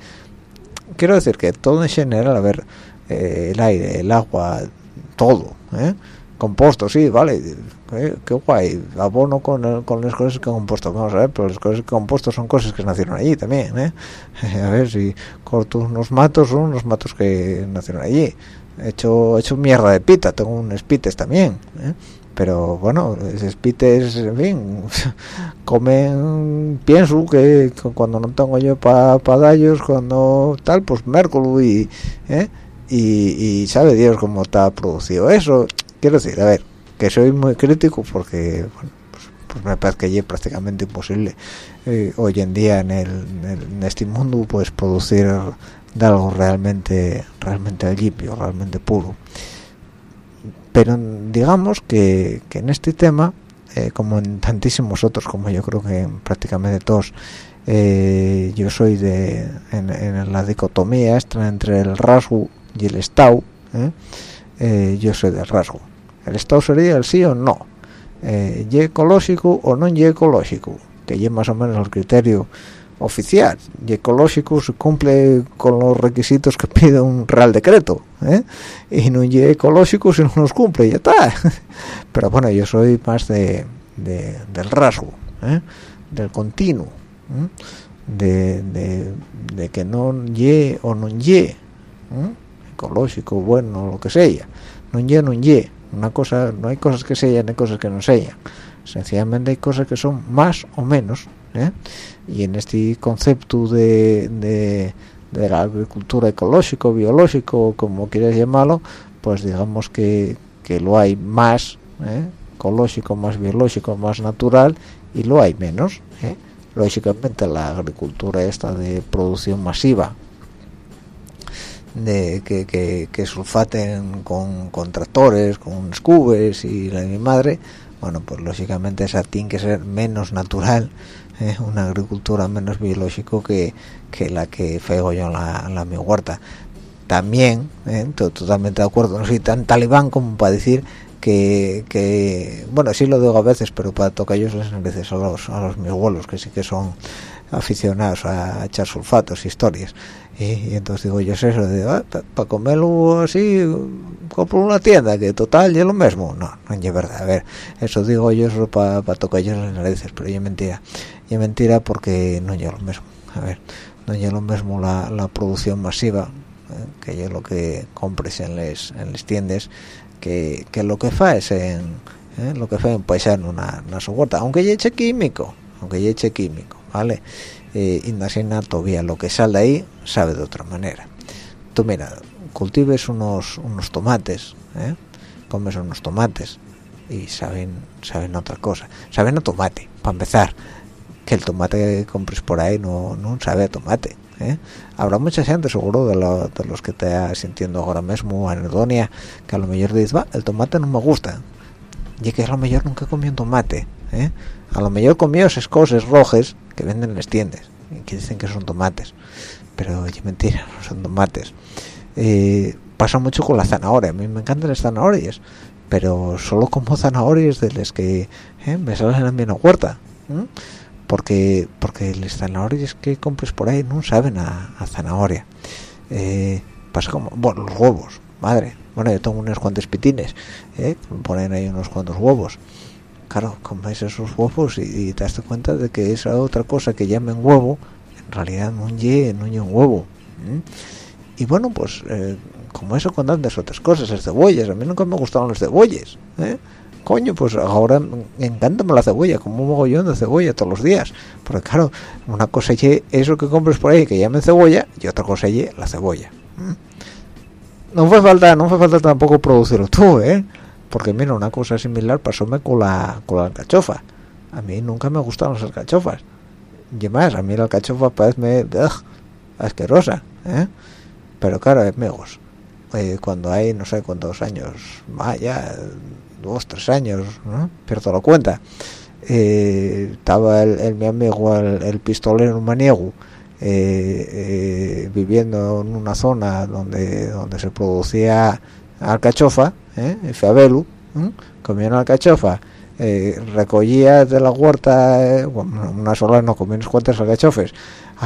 quiero decir que todo en general a ver el aire el agua todo ¿eh? Composto, sí, vale, eh, qué guay, abono con, con las cosas que vamos a ver, pero las cosas que son cosas que nacieron allí también, ¿eh? <laughs> A ver, si corto unos matos, son unos matos que nacieron allí. He hecho, hecho mierda de pita, tengo unos pites también, ¿eh? pero bueno, esos pites, en fin, <laughs> comen, pienso que cuando no tengo yo para pa cuando tal, pues mérculo y, ¿eh? y, y sabe Dios cómo está producido eso quiero decir, a ver, que soy muy crítico porque bueno, pues, me parece que es prácticamente imposible eh, hoy en día en, el, este mundo pues producir de algo realmente realmente limpio, realmente puro. Pero digamos que, en este tema, eh, como en tantísimos otros, como yo creo que en prácticamente todos, eh, yo soy de en, en, la dicotomía esta entre el rasgo y el estado, yo soy del rasgo. El estado sería el sí o no eh, y ecológico o no y ecológico que es más o menos el criterio oficial. Y ecológico se cumple con los requisitos que pide un real decreto ¿eh? y no y ecológico si no los cumple ya está. <laughs> Pero bueno yo soy más de, del rasgo ¿eh? del continuo de, de, que no ye o no ye ecológico bueno lo que sea no ye no ye una cosa no hay cosas que sellan hay cosas que no sellan sencillamente hay cosas que son más o menos ¿eh? y en este concepto de, de, la agricultura ecológico biológico como quieras llamarlo pues digamos que, que lo hay más ¿eh? ecológico más biológico más natural y lo hay menos ¿eh? lógicamente la agricultura esta de producción masiva de que, que, sulfaten con, tractores, con scubes y la mi madre, bueno pues lógicamente esa tiene que ser menos natural <laughs> ¿eh? una agricultura menos biológico que, que la que fego yo en la, mi huerta también ¿eh? totalmente de acuerdo no soy tan talibán como para decir que, que, bueno sí lo digo a veces pero para tocar ellos les narices a los a los mis abuelos que sí que son aficionados a echar sulfatos historias y, entonces digo yo eso ah, para comerlo así compro una tienda que total es lo mismo no no es verdad a ver eso digo yo eso para tocar ellos las narices pero es mentira es mentira porque no es lo mismo a ver no es lo mismo la, la producción masiva eh, que es lo que compres en les en les tiendas que, que lo que es en eh, lo que fue en paisano una, una su huerta aunque ya eche químico aunque ya eche químico vale eh, y todavía lo que sale de ahí sabe de otra manera tú mira cultives unos unos tomates ¿eh? comes unos tomates y saben saben otra cosa saben a tomate para empezar que el tomate que compres por ahí no, no sabe a tomate ¿eh? habrá mucha gente seguro de, los que te sintiendo ahora mismo anedonia que a lo mejor dices va el tomate no me gusta y que a lo mejor nunca comí tomate ¿eh? A lo mejor comió esas cosas rojas que venden en las tiendas que dicen que son tomates pero mentira no son tomates. Eh, pasa mucho con la zanahoria a mí me encantan las zanahorias pero solo como zanahorias de las que eh, me salen a mí en la huerta porque porque las zanahorias que compres por ahí no saben a, zanahoria. Eh, pasa como bueno los huevos madre. Bueno yo tengo unos cuantos pitines me ponen ahí unos cuantos huevos claro, comes esos huevos y, te das cuenta de que esa otra cosa que llamen huevo, en realidad no es no un huevo. Y bueno, pues eh, como eso con tantas otras cosas, las cebollas, a mí nunca me gustaron las cebollas. ¿eh? Coño, pues ahora me la cebolla, como un mogollón de cebolla todos los días. Porque claro, una cosa es eso que compres por ahí que llamen cebolla y otra cosa es la cebolla. No fue falta, no fue falta tampoco producirlo tú, ¿eh? Porque mira una cosa similar pasóme con la con la alcachofa a mí nunca me gustaron las alcachofas y más a mí la alcachofa parece asquerosa ¿eh? pero claro amigos eh, cuando hay no sé cuántos años más ya dos tres años ¿no? pierdo la cuenta eh, estaba el, mi amigo el, pistolero maniego viviendo en una zona donde donde se producía alcachofa ¿eh? Fabelu, ¿eh? una alcachofa, eh, recogía de la huerta, eh, bueno, una sola no comía unos alcachofes,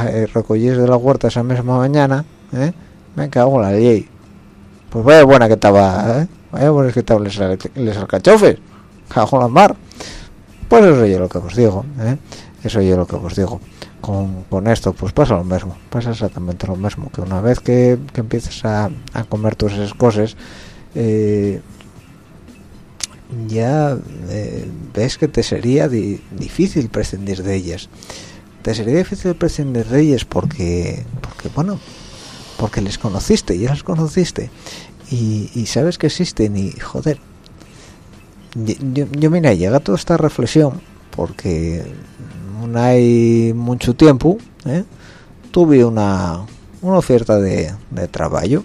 eh, recogías de la huerta esa misma mañana, me cago en la ley. Pues vaya buena que estaba, ¿eh? vaya buena que estaban los, alcachofes, cago en la mar. Pues eso yo lo que os digo, eso yo lo que os digo. Con, con, esto pues pasa lo mismo pasa exactamente lo mismo que una vez que, que empiezas a, a comer todas esas cosas eh, ya eh, ves que te sería difícil prescindir de ellas. Te sería difícil prescindir de ellas porque porque bueno porque les conociste ya las conociste y, sabes que existen y joder yo, yo mira llega toda esta reflexión porque no hay mucho tiempo ¿eh? tuve una una oferta de, de trabajo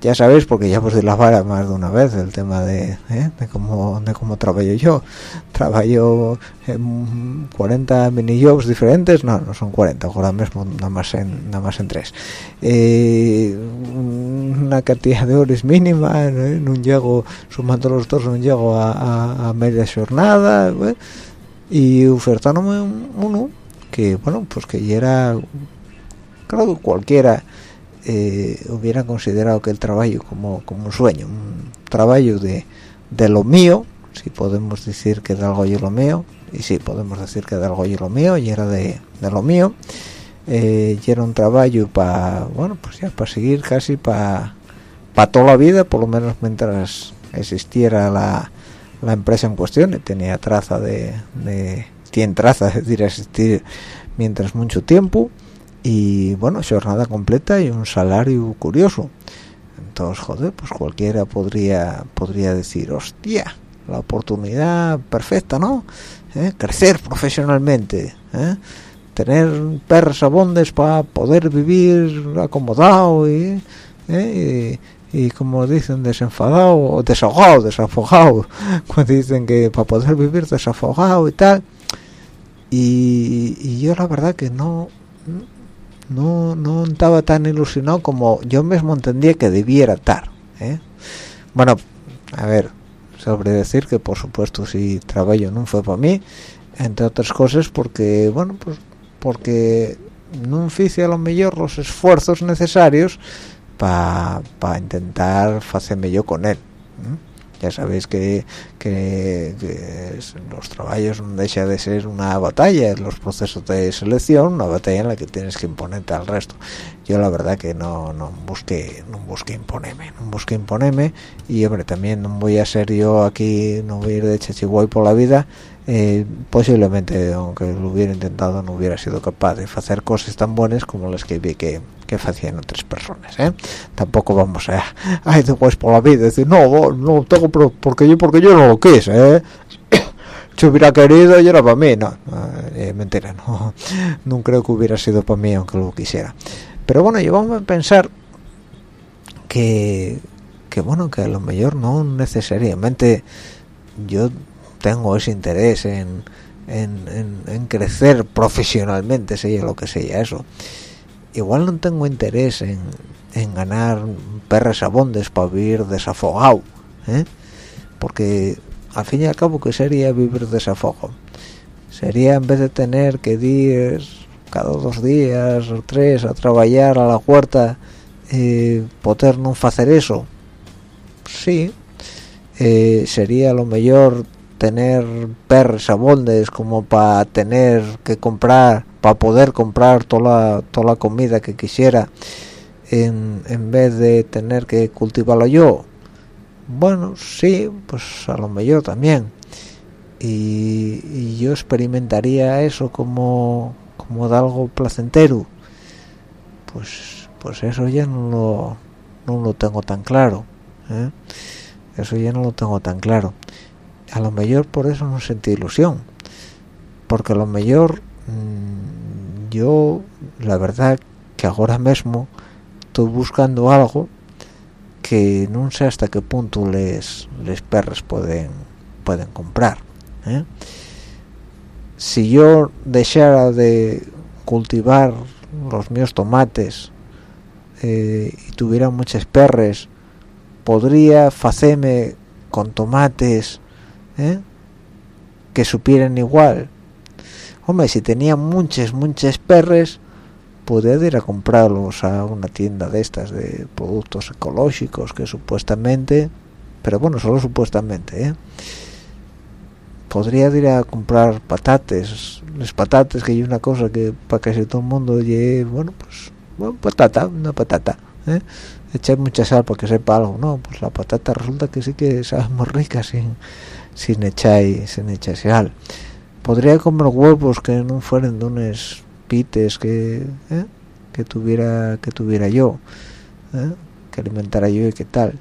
ya sabéis porque ya os di la vara más de una vez el tema de, ¿eh? de cómo de cómo trabajo yo trabajo en 40 mini jobs diferentes no no son 40 ahora mismo nada más en nada más en tres eh, una cantidad de horas mínima no, llego sumando los dos no llego a, media jornada ¿eh? Y ofertándome uno que bueno pues que ya era claro cualquiera eh, hubiera considerado que el trabajo como, como un sueño, un trabajo de, de lo mío, si podemos decir que de algo yo lo mío, y si podemos decir que de algo yo lo mío, y era de, de lo mío, eh, y era un trabajo para, bueno, pues ya para seguir casi para para toda la vida, por lo menos mientras existiera la, la empresa en cuestión, tenía traza de, de tiene traza de decir existir mientras mucho tiempo, y bueno jornada completa y un salario curioso entonces joder pues cualquiera podría podría decir hostia la oportunidad perfecta no ¿Eh? crecer profesionalmente ¿eh? tener perros abondes para poder vivir acomodado y, ¿eh? y como dicen desenfadado o desahogado desafogado <laughs> cuando dicen que para poder vivir desafogado y tal y, yo la verdad que no no no estaba tan ilusionado como yo mismo entendía que debiera estar ¿eh? bueno a ver sobre decir que por supuesto si trabajo no fue para mí entre otras cosas porque bueno pues porque no hice a lo mejor los esfuerzos necesarios para intentar hacerme yo con él ya sabéis que, que, los trabajos no deja de ser una batalla los procesos de selección una batalla en la que tienes que imponerte al resto. Yo la verdad que no no busqué no busqué imponerme no busqué imponerme. Y hombre también no voy a ser yo aquí no voy a ir de chichiguay por la vida. Eh, posiblemente aunque lo hubiera intentado no hubiera sido capaz de hacer cosas tan buenas como las que vi que, que hacían otras personas ¿eh? tampoco vamos a ay después por la vida decir no no tengo porque yo porque yo no lo quise ¿eh? <coughs> si hubiera querido y era para mí no, eh, mentira no <laughs> no creo que hubiera sido para mí aunque lo quisiera pero bueno yo vamos a pensar que que bueno que a lo mejor no necesariamente yo tengo ese interés en, en, crecer profesionalmente, sea lo que sea eso. Igual no tengo interés en, en ganar perres abondes para vivir desafogado, ¿eh? porque al fin y al cabo, ¿qué sería vivir desafogado? Sería en vez de tener que ir cada dos días o tres a trabajar a la huerta, eh, poder no hacer eso. Sí, eh, sería lo mejor tener perres abondes como para tener que comprar para poder comprar toda la, toda la comida que quisiera en, en vez de tener que cultivarlo yo. Bueno sí pues a lo mejor también. Y, yo experimentaría eso como como de algo placentero. Pues pues eso ya no lo, no lo tengo tan claro ¿eh? eso ya no lo tengo tan claro. A lo mejor por eso no sentí ilusión porque a lo mejor mm, yo la verdad que ahora mismo estoy buscando algo que no sé hasta qué punto les les perros pueden pueden comprar ¿eh? si yo dejara de cultivar los míos tomates eh, y tuviera muchas perres podría hacerme con tomates ¿eh? que supieran igual hombre si tenía muchas muchas perres podía ir a comprarlos a una tienda de estas de productos ecológicos que supuestamente pero bueno solo supuestamente ¿eh? podría ir a comprar patates las patatas que hay una cosa que para casi todo el mundo lleve bueno pues bueno, patata una patata ¿eh? echar mucha sal para que sepa algo no pues la patata resulta que sí que sabe muy rica sin sin echar sin echar sal podría comer huevos que no fueran de unos pites que ¿eh? que tuviera que tuviera yo ¿eh? que alimentara yo y qué tal.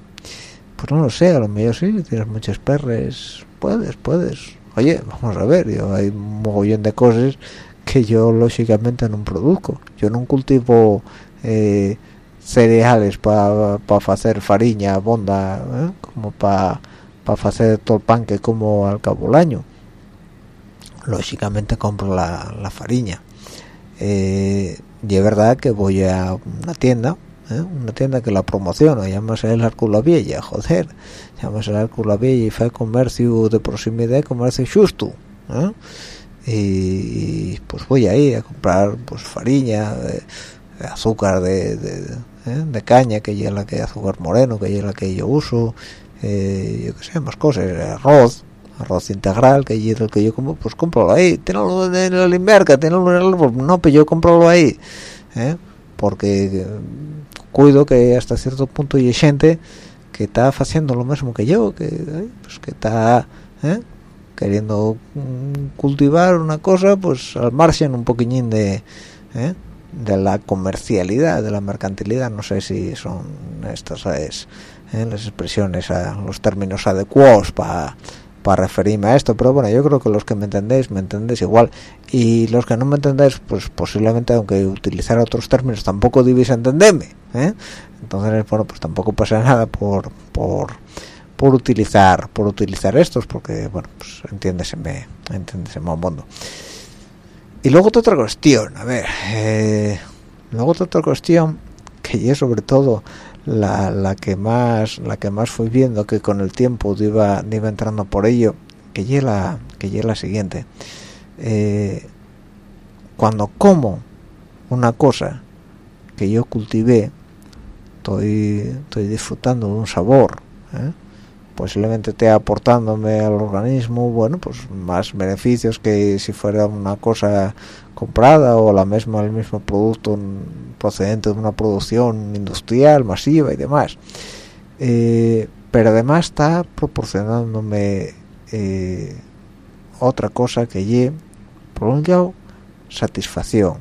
Pues no lo sé a lo mejor sí tienes muchos perres. Puedes puedes. Oye vamos a ver yo hay un mogollón de cosas que yo lógicamente no produzco. Yo no cultivo eh, cereales para hacer fariña bonda como para para hacer todo el pan que como al cabo del año lógicamente compro la, la eh, y es verdad que voy a una tienda ¿eh? una tienda que la promociono llámase el Arcula Vieja joder llámase el Arcula Vieja y fue comercio de proximidad comercio justo ¿eh? y, pues voy ahí a comprar pues fariña azúcar de, de, caña que es la que azúcar moreno que es la que yo uso yo qué sé, más cosas, arroz, arroz integral, que es el que yo como, pues cómpralo ahí, tenlo en el inverca, tenlo en el no, pero yo compro ahí, ¿eh? porque eh, cuido que hasta cierto punto hay gente que está haciendo lo mismo que yo, que, pues que está queriendo mm, cultivar una cosa, pues al margen un poquillín de de la comercialidad, de la mercantilidad, no sé si son estas es ¿eh? las expresiones, los términos adecuados para para referirme a esto, pero bueno, yo creo que los que me entendéis, me entendéis igual, y los que no me entendéis, pues posiblemente, aunque utilizar otros términos, tampoco debéis entenderme, ¿eh? entonces bueno pues tampoco pasa <laughs> nada por por por utilizar por utilizar estos porque bueno pues entiéndeseme entiéndeseme un mundo y luego otra cuestión a ver eh, luego otra cuestión que es sobre todo la, la, que más la que más fui viendo que con el tiempo iba iba entrando por ello que ya la que la siguiente eh, cuando como una cosa que yo cultivé estoy estoy disfrutando de un sabor ¿eh? posiblemente esté aportándome al organismo bueno pues más beneficios que si fuera una cosa comprada o la misma el mismo producto procedente de una producción industrial masiva y demás. Eh, pero además está proporcionándome eh, otra cosa que lle por un lado satisfacción.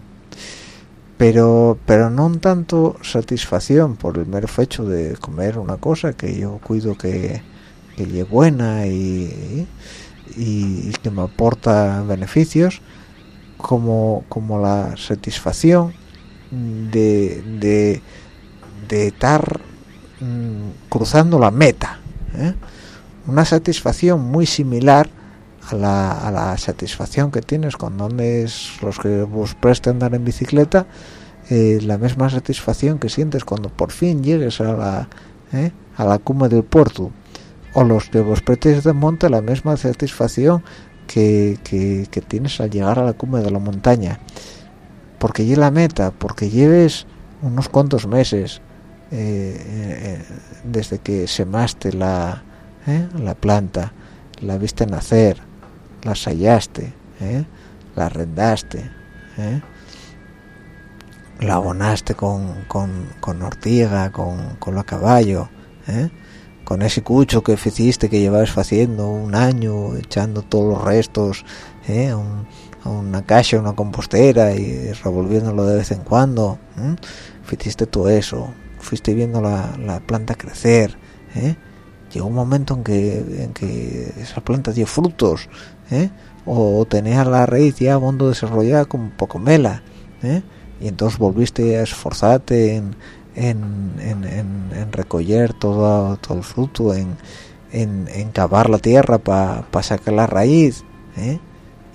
Pero pero no tanto satisfacción por el mero hecho de comer una cosa que yo cuido que que lle buena y, y, que me aporta beneficios como como la satisfacción de, de, de estar mm, cruzando la meta ¿eh? una satisfacción muy similar a la, a la, satisfacción que tienes cuando andes los que vos presten andar en bicicleta eh, la misma satisfacción que sientes cuando por fin llegues a la ¿eh? a la cumbre del puerto o los que vos prestes de monte la misma satisfacción que, que, tienes al llegar a la cumbre de la montaña porque llegue la meta porque lleves unos cuantos meses eh, desde que semaste la ¿eh? la planta, la viste nacer, la sallaste, ¿eh? la arrendaste, ¿eh? la abonaste con, con, con ortiga, con, con la caballo, con ese cucho que hiciste que llevabas haciendo un año, echando todos los restos a, una caja, una compostera y revolviéndolo de vez en cuando. Hiciste todo eso, fuiste viendo la, la planta crecer, ¿eh? llegó un momento en que, en que esa planta dio frutos, ¿eh? o tenía la raíz ya mundo desarrollada como poco mela, ¿eh? y entonces volviste a esforzarte en, en, recoger todo, todo el fruto, en, en, cavar la tierra para sacar la raíz, ¿eh?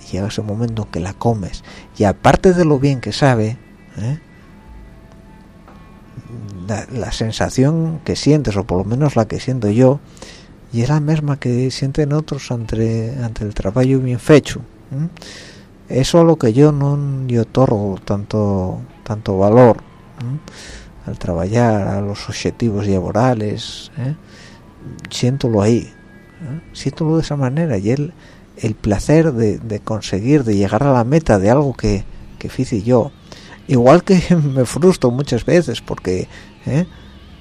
y llega ese momento en que la comes, y aparte de lo bien que sabe, ¿eh? la, sensación que sientes, o por lo menos la que siento yo, y es la misma que sienten otros ante, ante el trabajo bien hecho. Eso es lo que yo no yo otorgo tanto, tanto valor al trabajar, a los objetivos laborales. ¿eh? Siéntolo ahí, ¿eh? siéntolo de esa manera, y el, el placer de, de, conseguir, de llegar a la meta de algo que, que hice yo. Igual que <laughs> me frustro muchas veces porque ¿eh?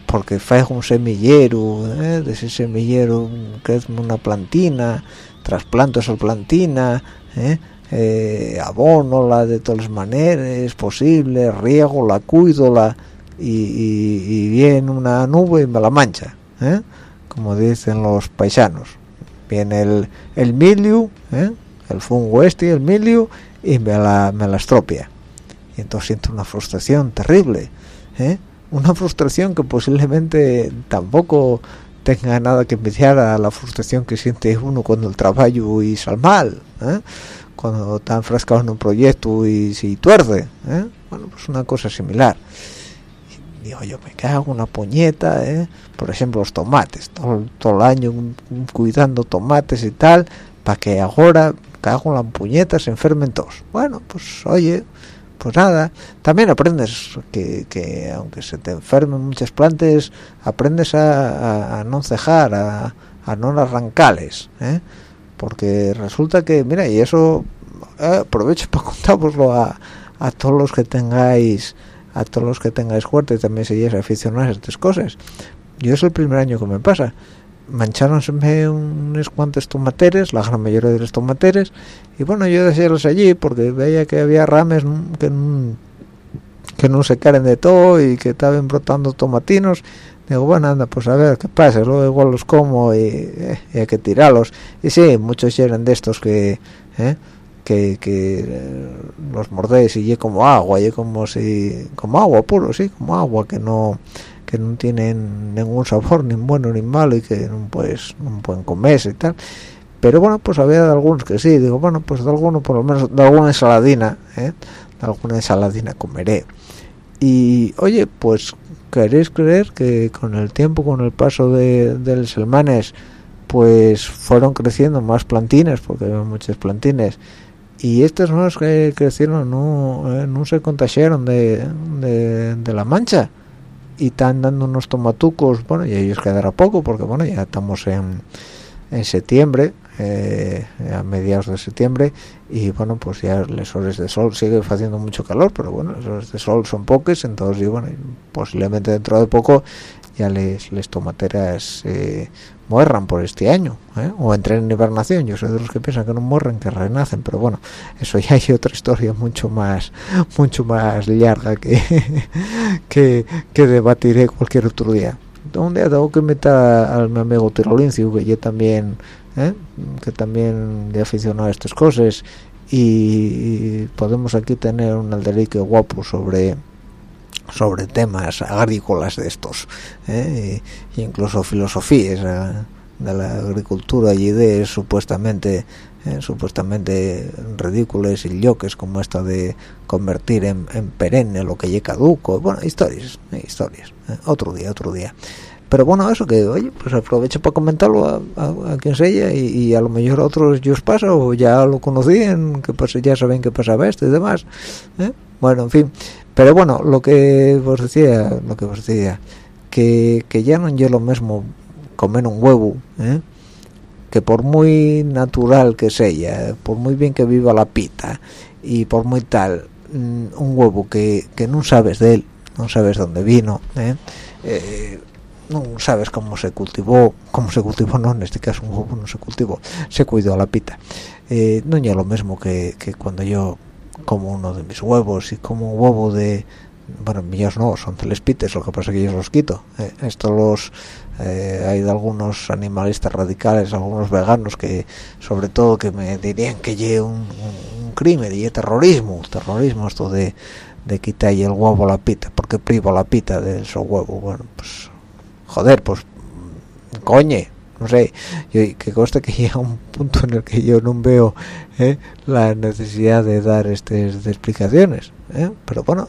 porque fue un semillero ¿eh? de ese semillero crece una plantina trasplanto esa plantina ¿eh? eh abono la de todas maneras posible riego la cuido la y, viene una nube y me la mancha ¿eh? como dicen los paisanos viene el, el milio el fungo este el milio y me la, me la estropia y entonces siento una frustración terrible ¿eh? una frustración que posiblemente tampoco tenga nada que envidiar a la frustración que siente uno cuando el trabajo y sale mal ¿eh? cuando está enfrascado en un proyecto y si tuerce ¿eh? bueno pues una cosa similar y digo yo me cago una puñeta ¿eh? por ejemplo los tomates todo, el año cuidando tomates y tal para que ahora cago en la puñeta se enfermen todos bueno pues oye pues nada, también aprendes que, aunque se te enfermen muchas plantas, aprendes a, no cejar, a, no arrancarles, ¿eh? porque resulta que, mira, y eso eh, aprovecho para <laughs> contároslo a, a todos los que tengáis, a todos los que tengáis fuerte, también es aficionados a estas cosas. Yo es el primer año que me pasa mancháronse unos cuantos tomateres, la gran mayoría de los tomateres, y bueno, yo los allí porque veía que había rames que no, se caen de todo y que estaban brotando tomatinos. Digo, bueno, anda, pues a ver qué pasa, luego igual los como y, eh, hay que tirarlos. Y sí, muchos eran de estos que, eh, que, que los mordéis y como agua y como si como agua puro sí como agua que no que no tienen ningún sabor ni bueno ni malo y que no pues no pueden comerse y tal pero bueno pues había de algunos que sí digo bueno pues de alguno por lo menos de alguna ensaladina ¿eh? de alguna ensaladina comeré y oye pues queréis creer que con el tiempo con el paso de, de los semanas pues fueron creciendo más plantines porque había muchos plantines y estas nuevas que crecieron no, no se contagiaron de, de, de, la mancha y están dando unos tomatucos bueno y ellos quedará poco porque bueno ya estamos en, en septiembre eh, a mediados de septiembre y bueno pues ya las horas de sol sigue haciendo mucho calor pero bueno las horas de sol son pocas entonces y bueno posiblemente dentro de poco ya les, les tomateras eh, muerran por este año ¿eh? o entren en hibernación yo soy de los que piensan que no mueren que renacen pero bueno eso ya hay otra historia mucho más mucho más larga que <laughs> que, que debatiré cualquier otro día un día tengo que meter al mi amigo Tirolincio que yo también ¿eh? que también le aficionado a estas cosas y, podemos aquí tener un alderique guapo sobre sobre temas agrícolas de estos ¿eh? e incluso filosofías ¿eh? de la agricultura y ideas supuestamente eh, supuestamente ridículas y loques como esta de convertir en, en perenne lo que ya caduco bueno historias historias otro día otro día pero bueno eso que oye pues aprovecho para comentarlo a, a, a quien sea y, y, a lo mejor a otros yo os pasa o ya lo conocían que pues ya saben que pasaba esto y demás ¿eh? bueno en fin pero bueno lo que os decía lo que os decía que, que ya no es lo mismo comer un huevo ¿eh? que por muy natural que sea por muy bien que viva la pita y por muy tal mm, un huevo que, que no sabes de él no sabes dónde vino ¿eh? Eh, no sabes cómo se cultivó cómo se cultivó no en este caso un huevo no se cultivó se cuidó la pita eh, no es lo mismo que, que cuando yo como uno de mis huevos y como un huevo de bueno míos no son telespites lo que pasa es que yo los quito eh, esto los eh, hay de algunos animalistas radicales algunos veganos que sobre todo que me dirían que lleve un, crimen y terrorismo terrorismo esto de de quitar el huevo a la pita porque privo la pita de su huevo. Bueno pues joder pues coñe no sé yo, que conste que <laughs> llega un punto en el que yo no veo ¿eh? la necesidad de dar estas explicaciones ¿eh? pero bueno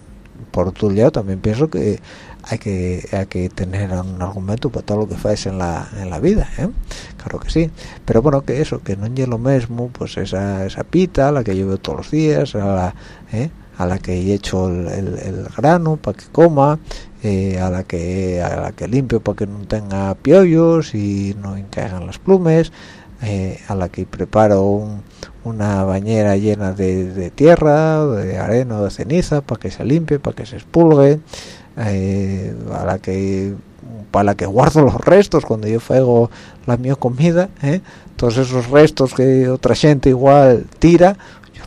por otro lado también pienso que hay que hay que tener un argumento para todo lo que haces en la en la vida ¿eh? claro que sí pero bueno que eso que no es lo mismo pues esa esa pita la que yo veo todos los días a la, ¿eh? a la que he hecho el, el, el grano para que coma eh, a la que a la que limpio para que no tenga piollos y no encaigan las plumes eh, a la que preparo un, una bañera llena de, tierra de arena de ceniza para que se limpie para que se expulgue eh, a la que para la que guardo los restos cuando yo fuego la mi comida ¿eh? todos esos restos que otra gente igual tira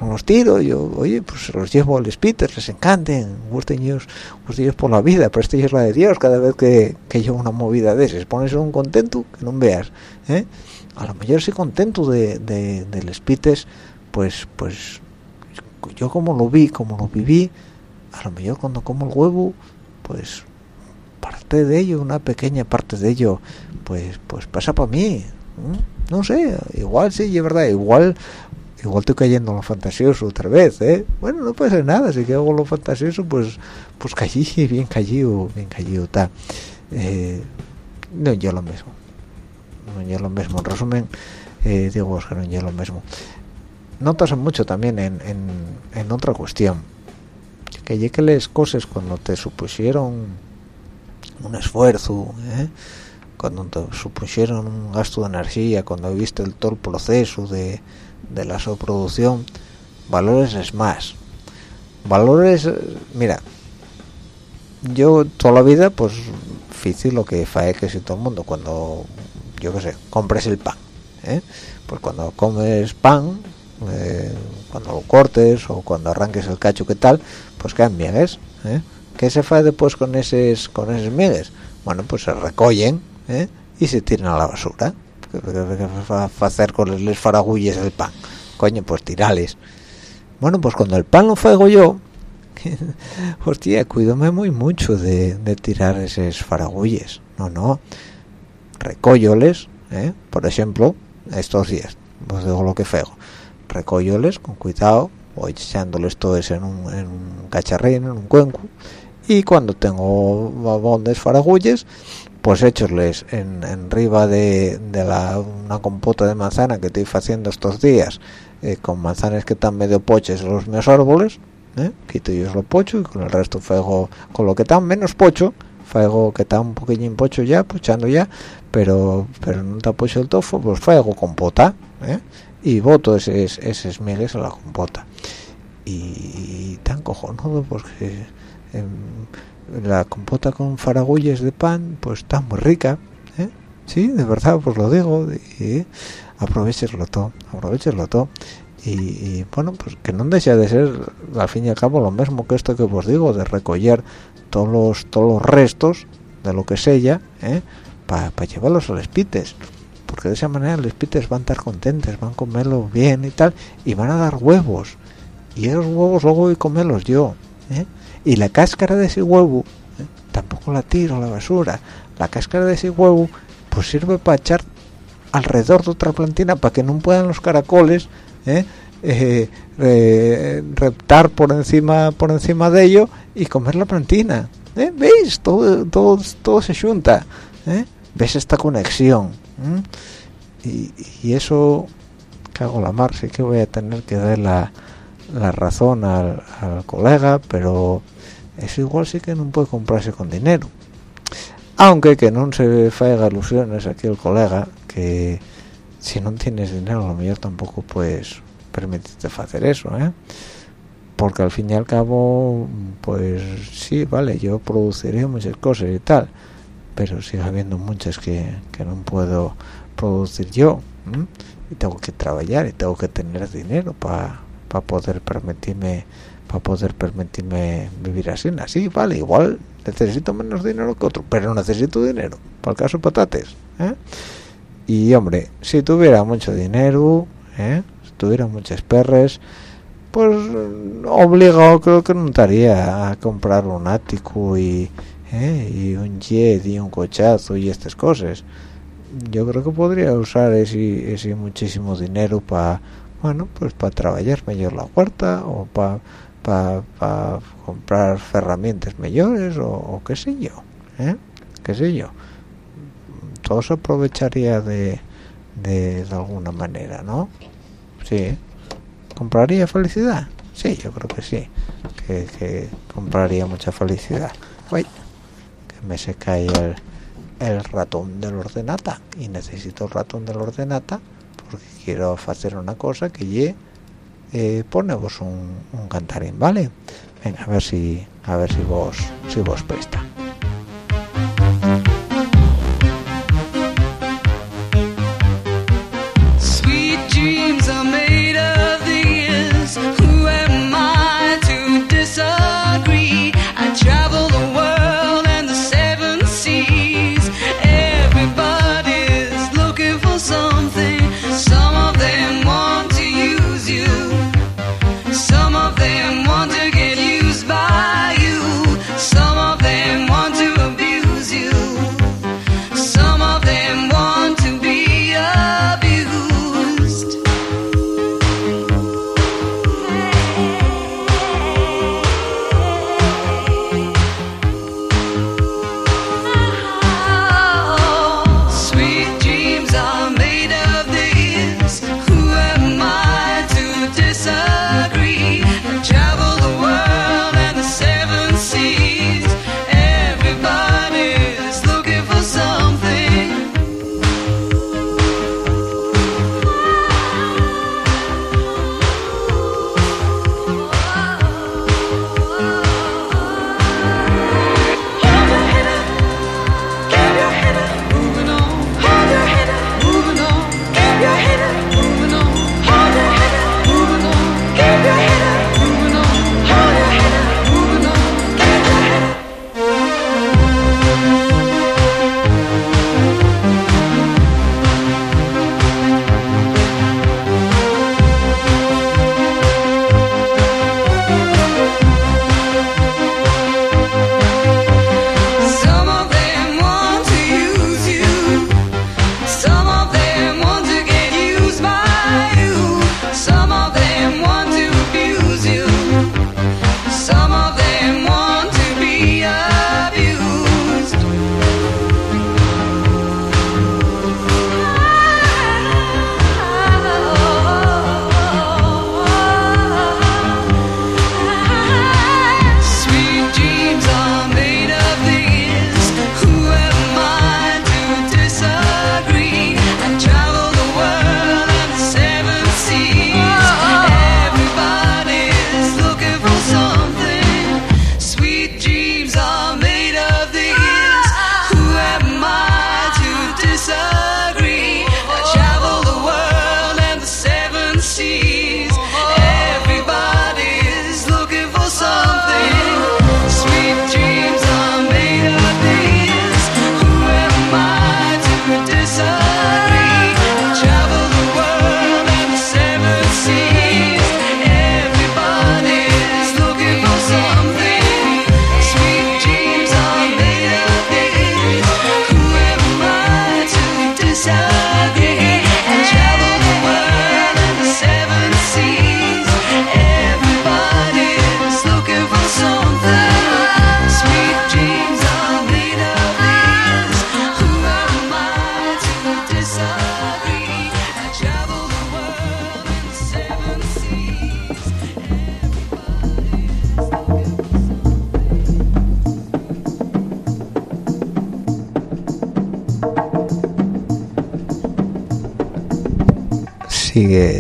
no los tiro, yo, oye, pues los llevo a los Peters, les encanten, gusten ellos, gusten por la vida, pero esta es la de Dios cada vez que, que llevo una movida de esas, pones un contento que no veas, ¿eh? a lo mejor sí contento de, de, de los Peters, pues, pues, yo como lo vi, como lo viví, a lo mejor cuando como el huevo, pues, parte de ello, una pequeña parte de ello, pues, pues pasa para mí, ¿eh? no sé, igual sí, es verdad, igual igual estoy cayendo en lo fantasioso otra vez, ¿eh? Bueno, no pasa nada, si hago lo fantasioso, pues pues callí, <laughs> bien callío, bien callío, está. Eh, no yo lo mismo, no yo lo mismo. En resumen, eh, digo que no yo lo mismo. Notas mucho también en, en, en otra cuestión, que que las cosas cuando te supusieron un esfuerzo, ¿eh? cuando te supusieron un gasto de energía, cuando viste el, todo el proceso de de la subproducción valores es más valores mira yo toda la vida pues hice lo que fae que si todo el mundo cuando yo qué sé compres el pan ¿eh? pues cuando comes pan eh, cuando lo cortes o cuando arranques el cacho que tal pues quedan miegues ¿eh? ¿qué se fae después con esos con esos miegues? bueno pues se recogen ¿eh? y se tiran a la basura hacer con les faragulles del pan. Coño pues tirales. Bueno pues cuando el pan lo fuego yo <laughs> hostia cuídome muy mucho de, tirar esos faragulles no no. Recóyoles ¿eh? por ejemplo estos días os digo lo que fego recóyoles con cuidado voy echándoles todos en un, en un cacharrín en un cuenco y cuando tengo babondes faragulles pues hechosles en, en riba de, de la, una compota de manzana que estoy haciendo estos días eh, con manzanas que están medio poches los meus árboles ¿eh? quito yo lo pocho y con el resto fuego con lo que están menos pocho fuego que está un poquillo pocho ya pochando ya pero pero no está pocho el tofo pues fuego compota ¿eh? y voto esos, esos migues a la compota y tan cojonudo porque em, la compota con faragulles de pan pues está muy rica ¿eh? sí de verdad pues lo digo y aprovecheslo todo aprovecheslo todo y, bueno pues que no desea de ser al fin y al cabo lo mismo que esto que os digo de recoger todos los todos los restos de lo que sella ¿eh? para llevarlos a los pites porque de esa manera los pites van a estar contentes van a comerlo bien y tal y van a dar huevos y esos huevos luego voy a comerlos yo ¿eh? Y la cáscara de ese huevo ¿eh? tampoco la tiro a la basura. La cáscara de ese huevo pues sirve para echar alrededor de otra plantina para que no puedan los caracoles ¿eh? Eh, reptar por encima por encima de ello y comer la plantina veis todo todo todo se junta ves esta conexión y, y, eso cago la mar sí que voy a tener que dar la, la razón al colega pero eso igual sí que no puede comprarse con dinero aunque que no se faiga ilusiones aquí el colega que si no tienes dinero a lo mejor tampoco puedes permitirte hacer eso ¿eh? porque al fin y al cabo pues sí vale yo produciría muchas cosas y tal pero sigue habiendo muchas que, que no puedo producir yo y tengo que trabajar y tengo que tener dinero para poder permitirme para poder permitirme vivir así así vale igual necesito menos dinero que otro pero necesito dinero para el caso patates ¿eh? y hombre si tuviera mucho dinero ¿eh? si tuviera muchas perres pues obligado creo que no estaría a comprar un ático y ¿eh? y un jet y un cochazo y estas cosas yo creo que podría usar ese, ese muchísimo dinero para bueno pues para trabajar mejor la huerta o para para comprar herramientas mejores o, qué sé yo ¿eh? qué sé yo. Todo se aprovecharía de, de, alguna manera no sí. Compraría felicidad sí yo creo que sí. Que, compraría mucha felicidad. Uy, que me se cae el, el ratón del ordenata. Y necesito el ratón del ordenata porque quiero hacer una cosa que ye eh, ponemos un, un, cantarín vale venga a ver si a ver si vos si vos presta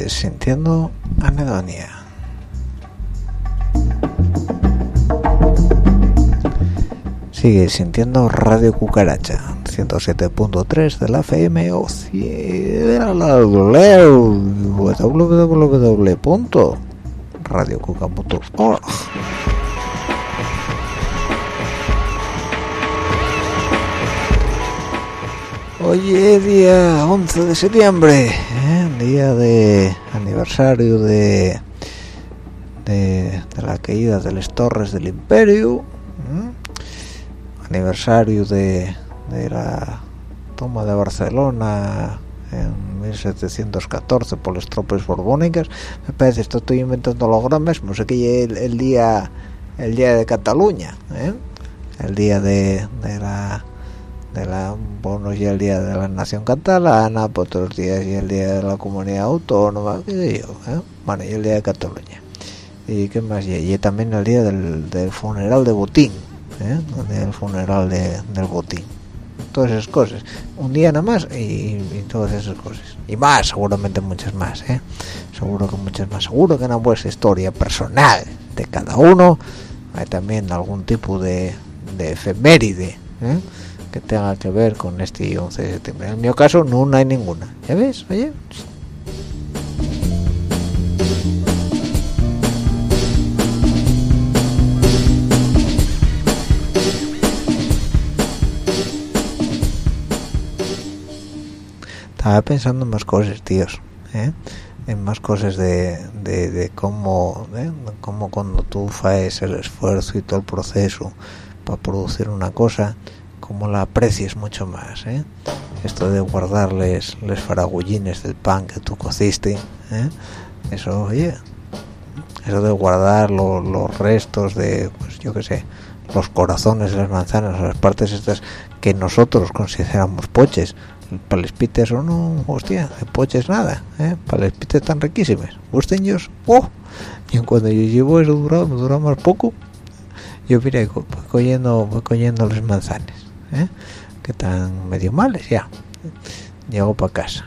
sintiendo anedonia. Sigue sintiendo Radio Cucaracha, 107.3 de la FM o www.radiocuca.org. Hoy es día 11 de septiembre, día de aniversario de, de, la caída de las torres del imperio, aniversario de, de, la toma de Barcelona en 1714 por las tropas borbónicas. Me parece, esto estoy inventando hologramas, no sé qué el, el día el día de Cataluña, ¿eh? el día de, de la de la bueno y el día de la nación catalana por otros días y el día de la comunidad autónoma qué sé yo ¿eh? bueno y el día de Cataluña y qué más y, también el día del, funeral de Botín ¿eh? el funeral de, del Botín todas esas cosas un día nada más y, todas esas cosas y más seguramente muchas más ¿eh? seguro que muchas más seguro que en vuestra historia personal de cada uno hay también algún tipo de, de efeméride ¿eh? Que tenga que ver con este 11 de septiembre. En mi caso no, hay ninguna. ¿Ya ves? Oye. Estaba pensando en más cosas, tíos. ¿eh? En más cosas de, de, cómo, ¿eh? cómo cuando tú haces el esfuerzo y todo el proceso para producir una cosa, como la aprecies mucho más ¿eh? esto de guardarles los faragullines del pan que tú cociste ¿eh? eso oye eso de guardar los restos de pues yo qué sé los corazones de las manzanas las partes estas que nosotros consideramos poches para los pites o no hostia poches nada ¿eh? para los pites tan riquísimos gusten ellos oh y cuando yo llevo eso durado me dura más poco yo mira voy cogiendo voy cogiendo los manzanas ¿eh? que están medio males ya llego para casa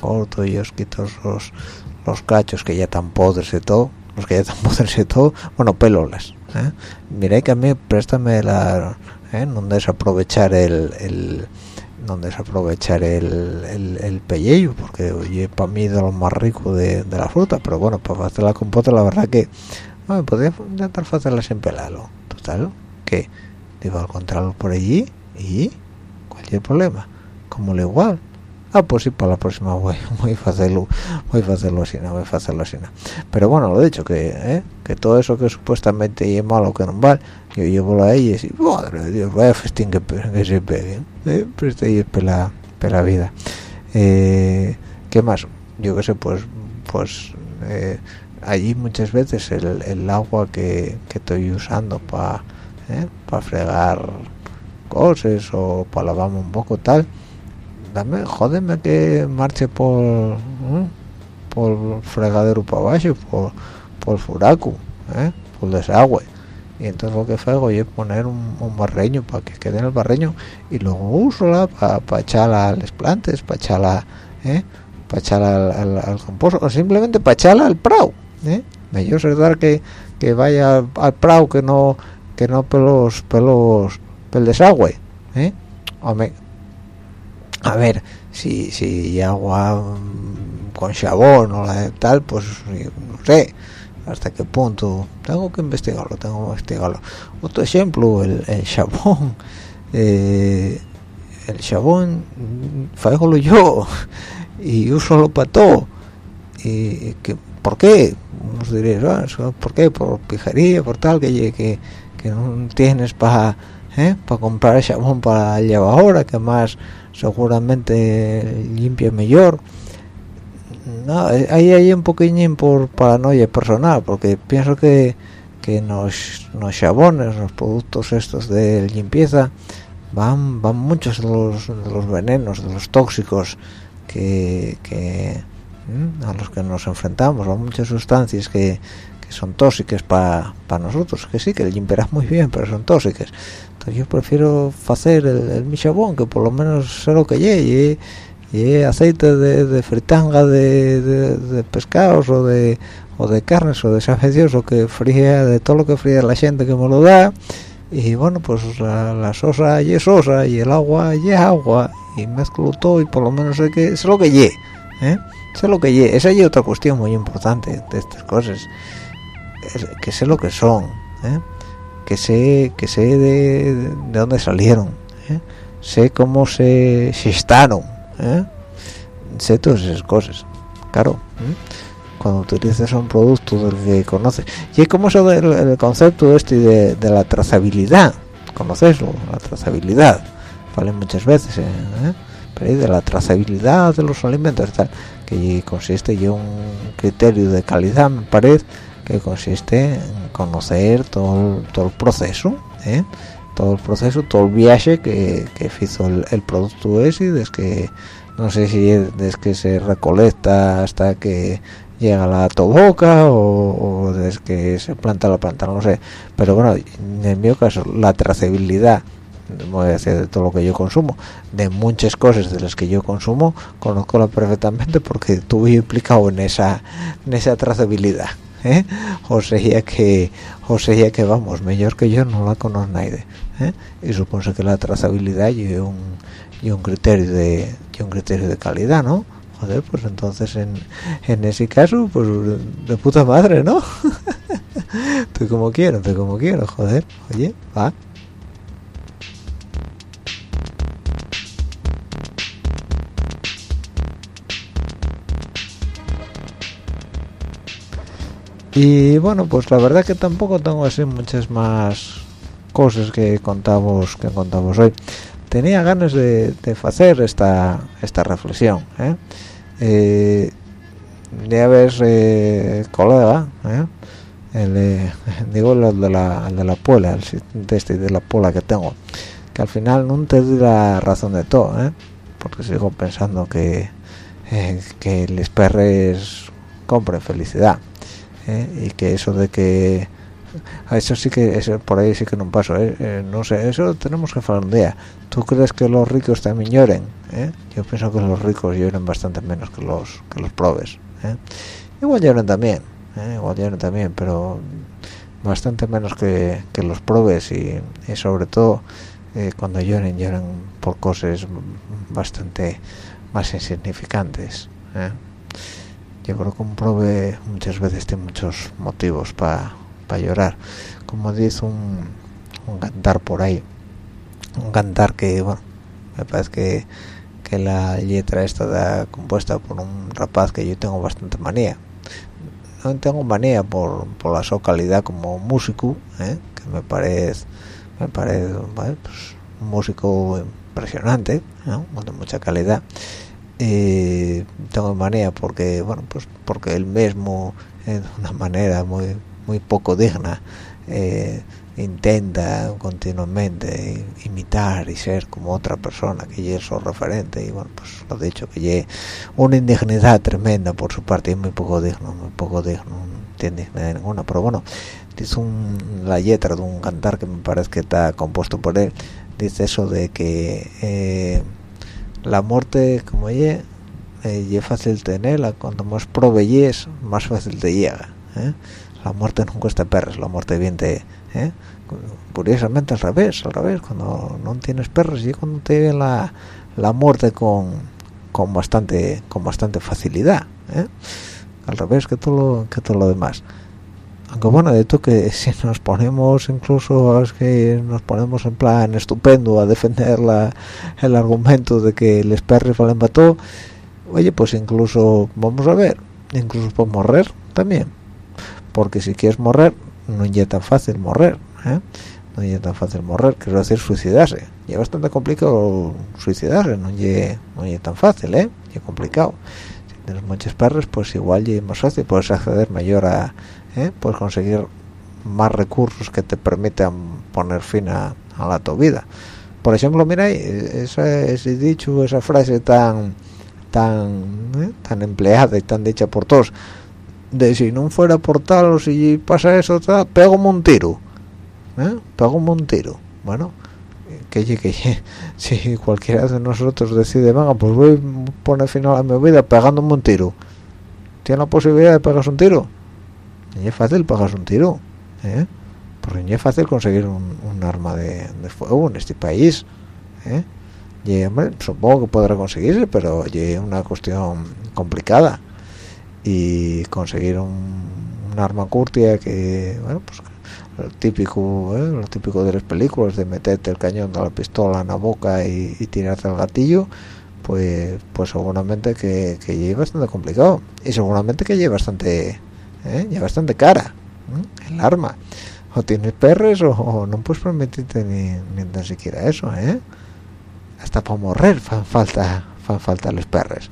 corto y os quito los, los cachos que ya están podres y todo los que ya están <laughs> podres y todo bueno pelolas ¿eh? miré que a mí préstame la ¿eh? no desaprovechar el, el no desaprovechar el, el, el pellejo porque oye para mí de lo más rico de, de, la fruta pero bueno para hacer la compota la verdad que bueno, podría intentar hacerla sin pelarlo total que digo encontrarlo por allí y cualquier problema como lo igual ah pues sí para la próxima voy muy fácil muy fácil así no muy fácil así pero bueno lo he dicho que ¿eh? que todo eso que supuestamente es malo que no vale yo llevo a ellos y madre de Dios vaya festín que, que se pegue ¿eh? pero este es pela, pela vida eh, qué más yo qué sé pues pues eh, allí muchas veces el, el agua que, que estoy usando para ¿eh? para fregar cosas o para lavarme un poco tal dame jódeme que marche por por fregadero para abajo por por furaco ¿eh? por desagüe y entonces lo que hago es poner un, barreño para que quede en el barreño y luego uso para pa echarla a las plantas para echarla ¿eh? para echarla al, al, composto o simplemente para echarla al prau ¿eh? mejor es dar que, que vaya al prau que no que no pelos pelos el desagüe ¿eh? a ver si si agua mm, con jabón o la tal pues no sé hasta qué punto tengo que investigarlo tengo que investigarlo otro ejemplo el, el jabón <laughs> eh, el jabón lo yo <laughs> y uso para todo y que ¿por qué? nos diréis ah, ¿por qué? por pijería por tal que, que, que no tienes para ¿eh? para comprar jabón para el ahora que más seguramente limpia mejor. No, ahí hay un poquillín por paranoia personal porque pienso que que los, los jabones los productos estos de limpieza van van muchos de los, los venenos de los tóxicos que, que a los que nos enfrentamos. Van muchas sustancias que, que son tóxicas para nosotros que sí que limpiarán muy bien pero son tóxicas yo prefiero hacer el, el mi que por lo menos sé lo que llegue y aceite de, fritanga de, pescados o de o de carnes o de safecios o que fría de todo lo que fría la gente que me lo da y bueno pues la, sosa y es sosa y el agua y es agua y mezclo todo y por lo menos sé que es lo que lle ¿eh? sé lo que lle esa es otra cuestión muy importante de estas cosas que sé lo que son ¿eh? Que sé que sé de, de dónde salieron ¿eh? sé cómo se gestaron ¿eh? sé todas esas cosas claro ¿eh? cuando utilizas un producto del que conoces y es como eso del concepto este de, de, la trazabilidad conoceslo la trazabilidad vale muchas veces ¿eh? pero de la trazabilidad de los alimentos tal que consiste en un criterio de calidad me parece que consiste en conocer todo, todo el proceso ¿eh? todo el proceso, todo el viaje que, que hizo el, producto ese, desde que, no sé si es desde que se recolecta hasta que llega la toboca o, o, desde que se planta la planta, no sé. Pero bueno, en mi caso, la trazabilidad, voy a decir de todo lo que yo consumo, de muchas cosas de las que yo consumo, conozco la perfectamente porque <laughs> estuve implicado en esa, en esa trazabilidad. ¿Eh? o sea que o sea que vamos mejor que yo no la conozco nadie ¿eh? y supongo que la trazabilidad y un y un criterio de y un criterio de calidad no joder pues entonces en, en ese caso pues de puta madre no <laughs> estoy como quiero estoy como quiero joder oye va y bueno pues la verdad que tampoco tengo así muchas más cosas que contamos que contamos hoy tenía ganas de, hacer esta esta reflexión ¿eh? Eh, ya ves eh, colega ¿eh? <laughs> digo lo de la de la puela de este de la pola que tengo que al final no te doy la razón de todo porque sigo pensando que que les perres compren felicidad ¿eh? y que eso de que a eso sí que eso, por ahí sí que no paso ¿eh? ¿eh? no sé eso tenemos que hablar un día tú crees que los ricos también lloren ¿Eh? yo pienso que los ricos lloren bastante menos que los que los probes ¿eh? igual lloran también igual lloran también pero bastante menos que, que los probes y, y sobre todo cuando lloren lloran por cosas bastante más insignificantes yo creo que muchas veces tiene muchos motivos para llorar como dice un, un, cantar por ahí un cantar que bueno me parece que, que la letra está compuesta por un rapaz que yo tengo bastante manía no tengo manía por, por la su calidad como músico ¿eh? que me parece me parece pues, un músico impresionante ¿no? de mucha calidad eh, tengo manía porque bueno pues porque él mismo de <laughs> una manera muy muy poco digna eh, intenta continuamente imitar y ser como otra persona que es su referente. Y bueno pues lo dicho que es una indignidad tremenda por su parte y muy poco digno muy poco digno no tiene dignidad ninguna. Pero bueno dice un, la letra de un cantar que me parece que está compuesto por él. Dice eso de que eh, la muerte como ella eh, es fácil tenerla cuanto más proveyes más fácil te llega ¿eh? la muerte no cuesta perros la muerte bien te ¿eh? curiosamente al revés al revés cuando no tienes perros y cuando te viene la, la muerte con, con bastante con bastante facilidad ¿eh? al revés que todo lo, que todo lo demás aunque bueno de esto que <laughs> si nos ponemos incluso es que nos ponemos en plan estupendo a defender la, el argumento de que los perros valen para todo oye pues incluso vamos a ver incluso por morrer también porque si quieres morrer no es tan fácil morrer ¿eh? no es tan fácil morrer quiero decir suicidarse y es bastante complicado suicidarse no es no tan fácil ¿eh? es complicado si tienes muchos perros pues igual es más fácil puedes acceder mayor a ¿eh? puedes conseguir más recursos que te permitan poner fin a, la tu vida por ejemplo mira ese, ese dicho esa frase tan tan ¿eh? tan empleada y tan dicha por todos de si no fuera por tal o si pasa eso tal, pego un tiro ¿eh? pego un tiro bueno que <laughs> si cualquiera de nosotros decide venga pues voy a poner final a mi vida pegándome un tiro tiene la posibilidad de pegarse un tiro y es fácil pegarse un tiro ¿eh? porque no es fácil conseguir un, un arma de, de fuego en este país ¿eh? y hombre, supongo que podrá conseguirse pero es una cuestión complicada y conseguir un, un arma curtia que bueno pues lo típico ¿eh? lo típico de las películas de meterte el cañón de la pistola en la boca y, y tirarte el gatillo pues pues seguramente que, que bastante complicado y seguramente que lleve bastante ¿eh? lleve bastante cara el arma o tienes perres o, no puedes permitirte ni, ni tan siquiera eso ¿eh? hasta para morrer fan falta los perres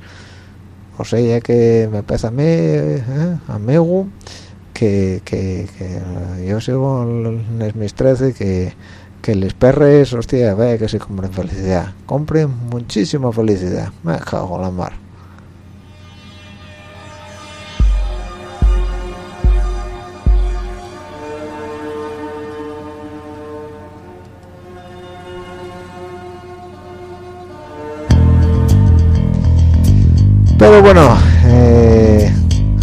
o sea ya que me pesa a mí ¿eh? amigo que, que, que yo sigo en mis 13 que que les perres hostia vaya que se compren felicidad compren muchísima felicidad me cago en la mar bueno eh,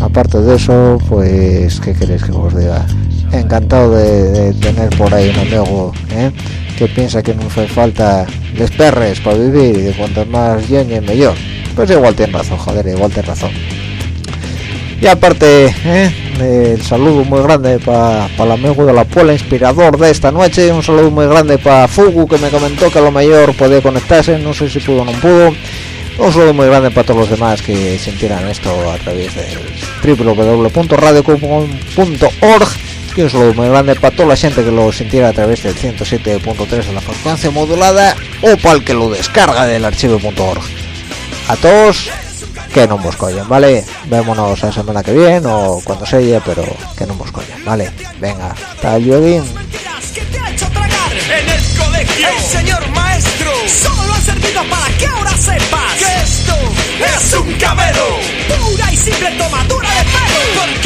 aparte de eso pues qué queréis que os diga encantado de, de tener por ahí un amigo ¿eh? que piensa que no hace falta les perres para vivir y que cuanto más yeñe mejor. Pues igual tiene razón joder igual tiene razón. Y aparte ¿eh? el saludo muy grande para el amigo de la puela inspirador de esta noche. Un saludo muy grande para Fugu que me comentó que a lo mejor podía conectarse no sé si pudo o no pudo un saludo muy grande para todos los demás que sintieran esto a través del www.radiocup.org y un saludo muy grande para toda la gente que lo sintiera a través del 107.3 de la frecuencia modulada o para el que lo descarga del archivo.org a todos que no nos collen, ¿vale? Vémonos la semana que viene o cuando sea, pero que no nos collen, ¿vale? Venga, hasta luego. el señor es un cabelo. Pura y simple tomadura de pelo.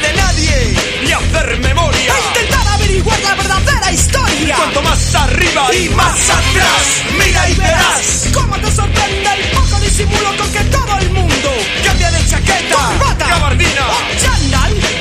de nadie ni hacer memoria. E intentar averiguar la verdadera historia. Cuanto más arriba y más atrás, mira y verás cómo te sorprende el poco disimulo con que todo el mundo cambia de chaqueta, corbata, gabardina o chándal,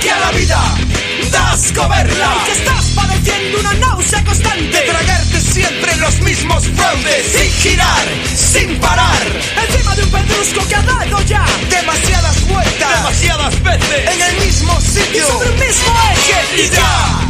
que a la vida das coberla Y que estás padeciendo una náusea constante. De tragarte siempre los mismos fraudes. Sin girar, sin parar. Encima de un pedrusco que ha dado ya Demasiadas vueltas. Demasiadas veces. En el mismo sitio. Y sobre un mismo eje. Y ya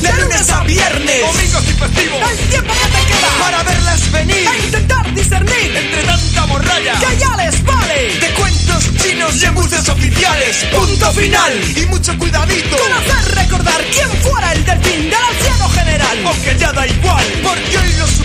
de lunes a viernes. Domingos y festivos. El tiempo que te queda. Para verlas venir. E intentar discernir. Entre tanta morralla. Que ya les vale. De cuentos chinos y embuses oficiales. Punto final. Y mucho cuidadito. Con hacer recordar quién fuera el delfín del anciano general. Aunque ya da igual. Porque hoy los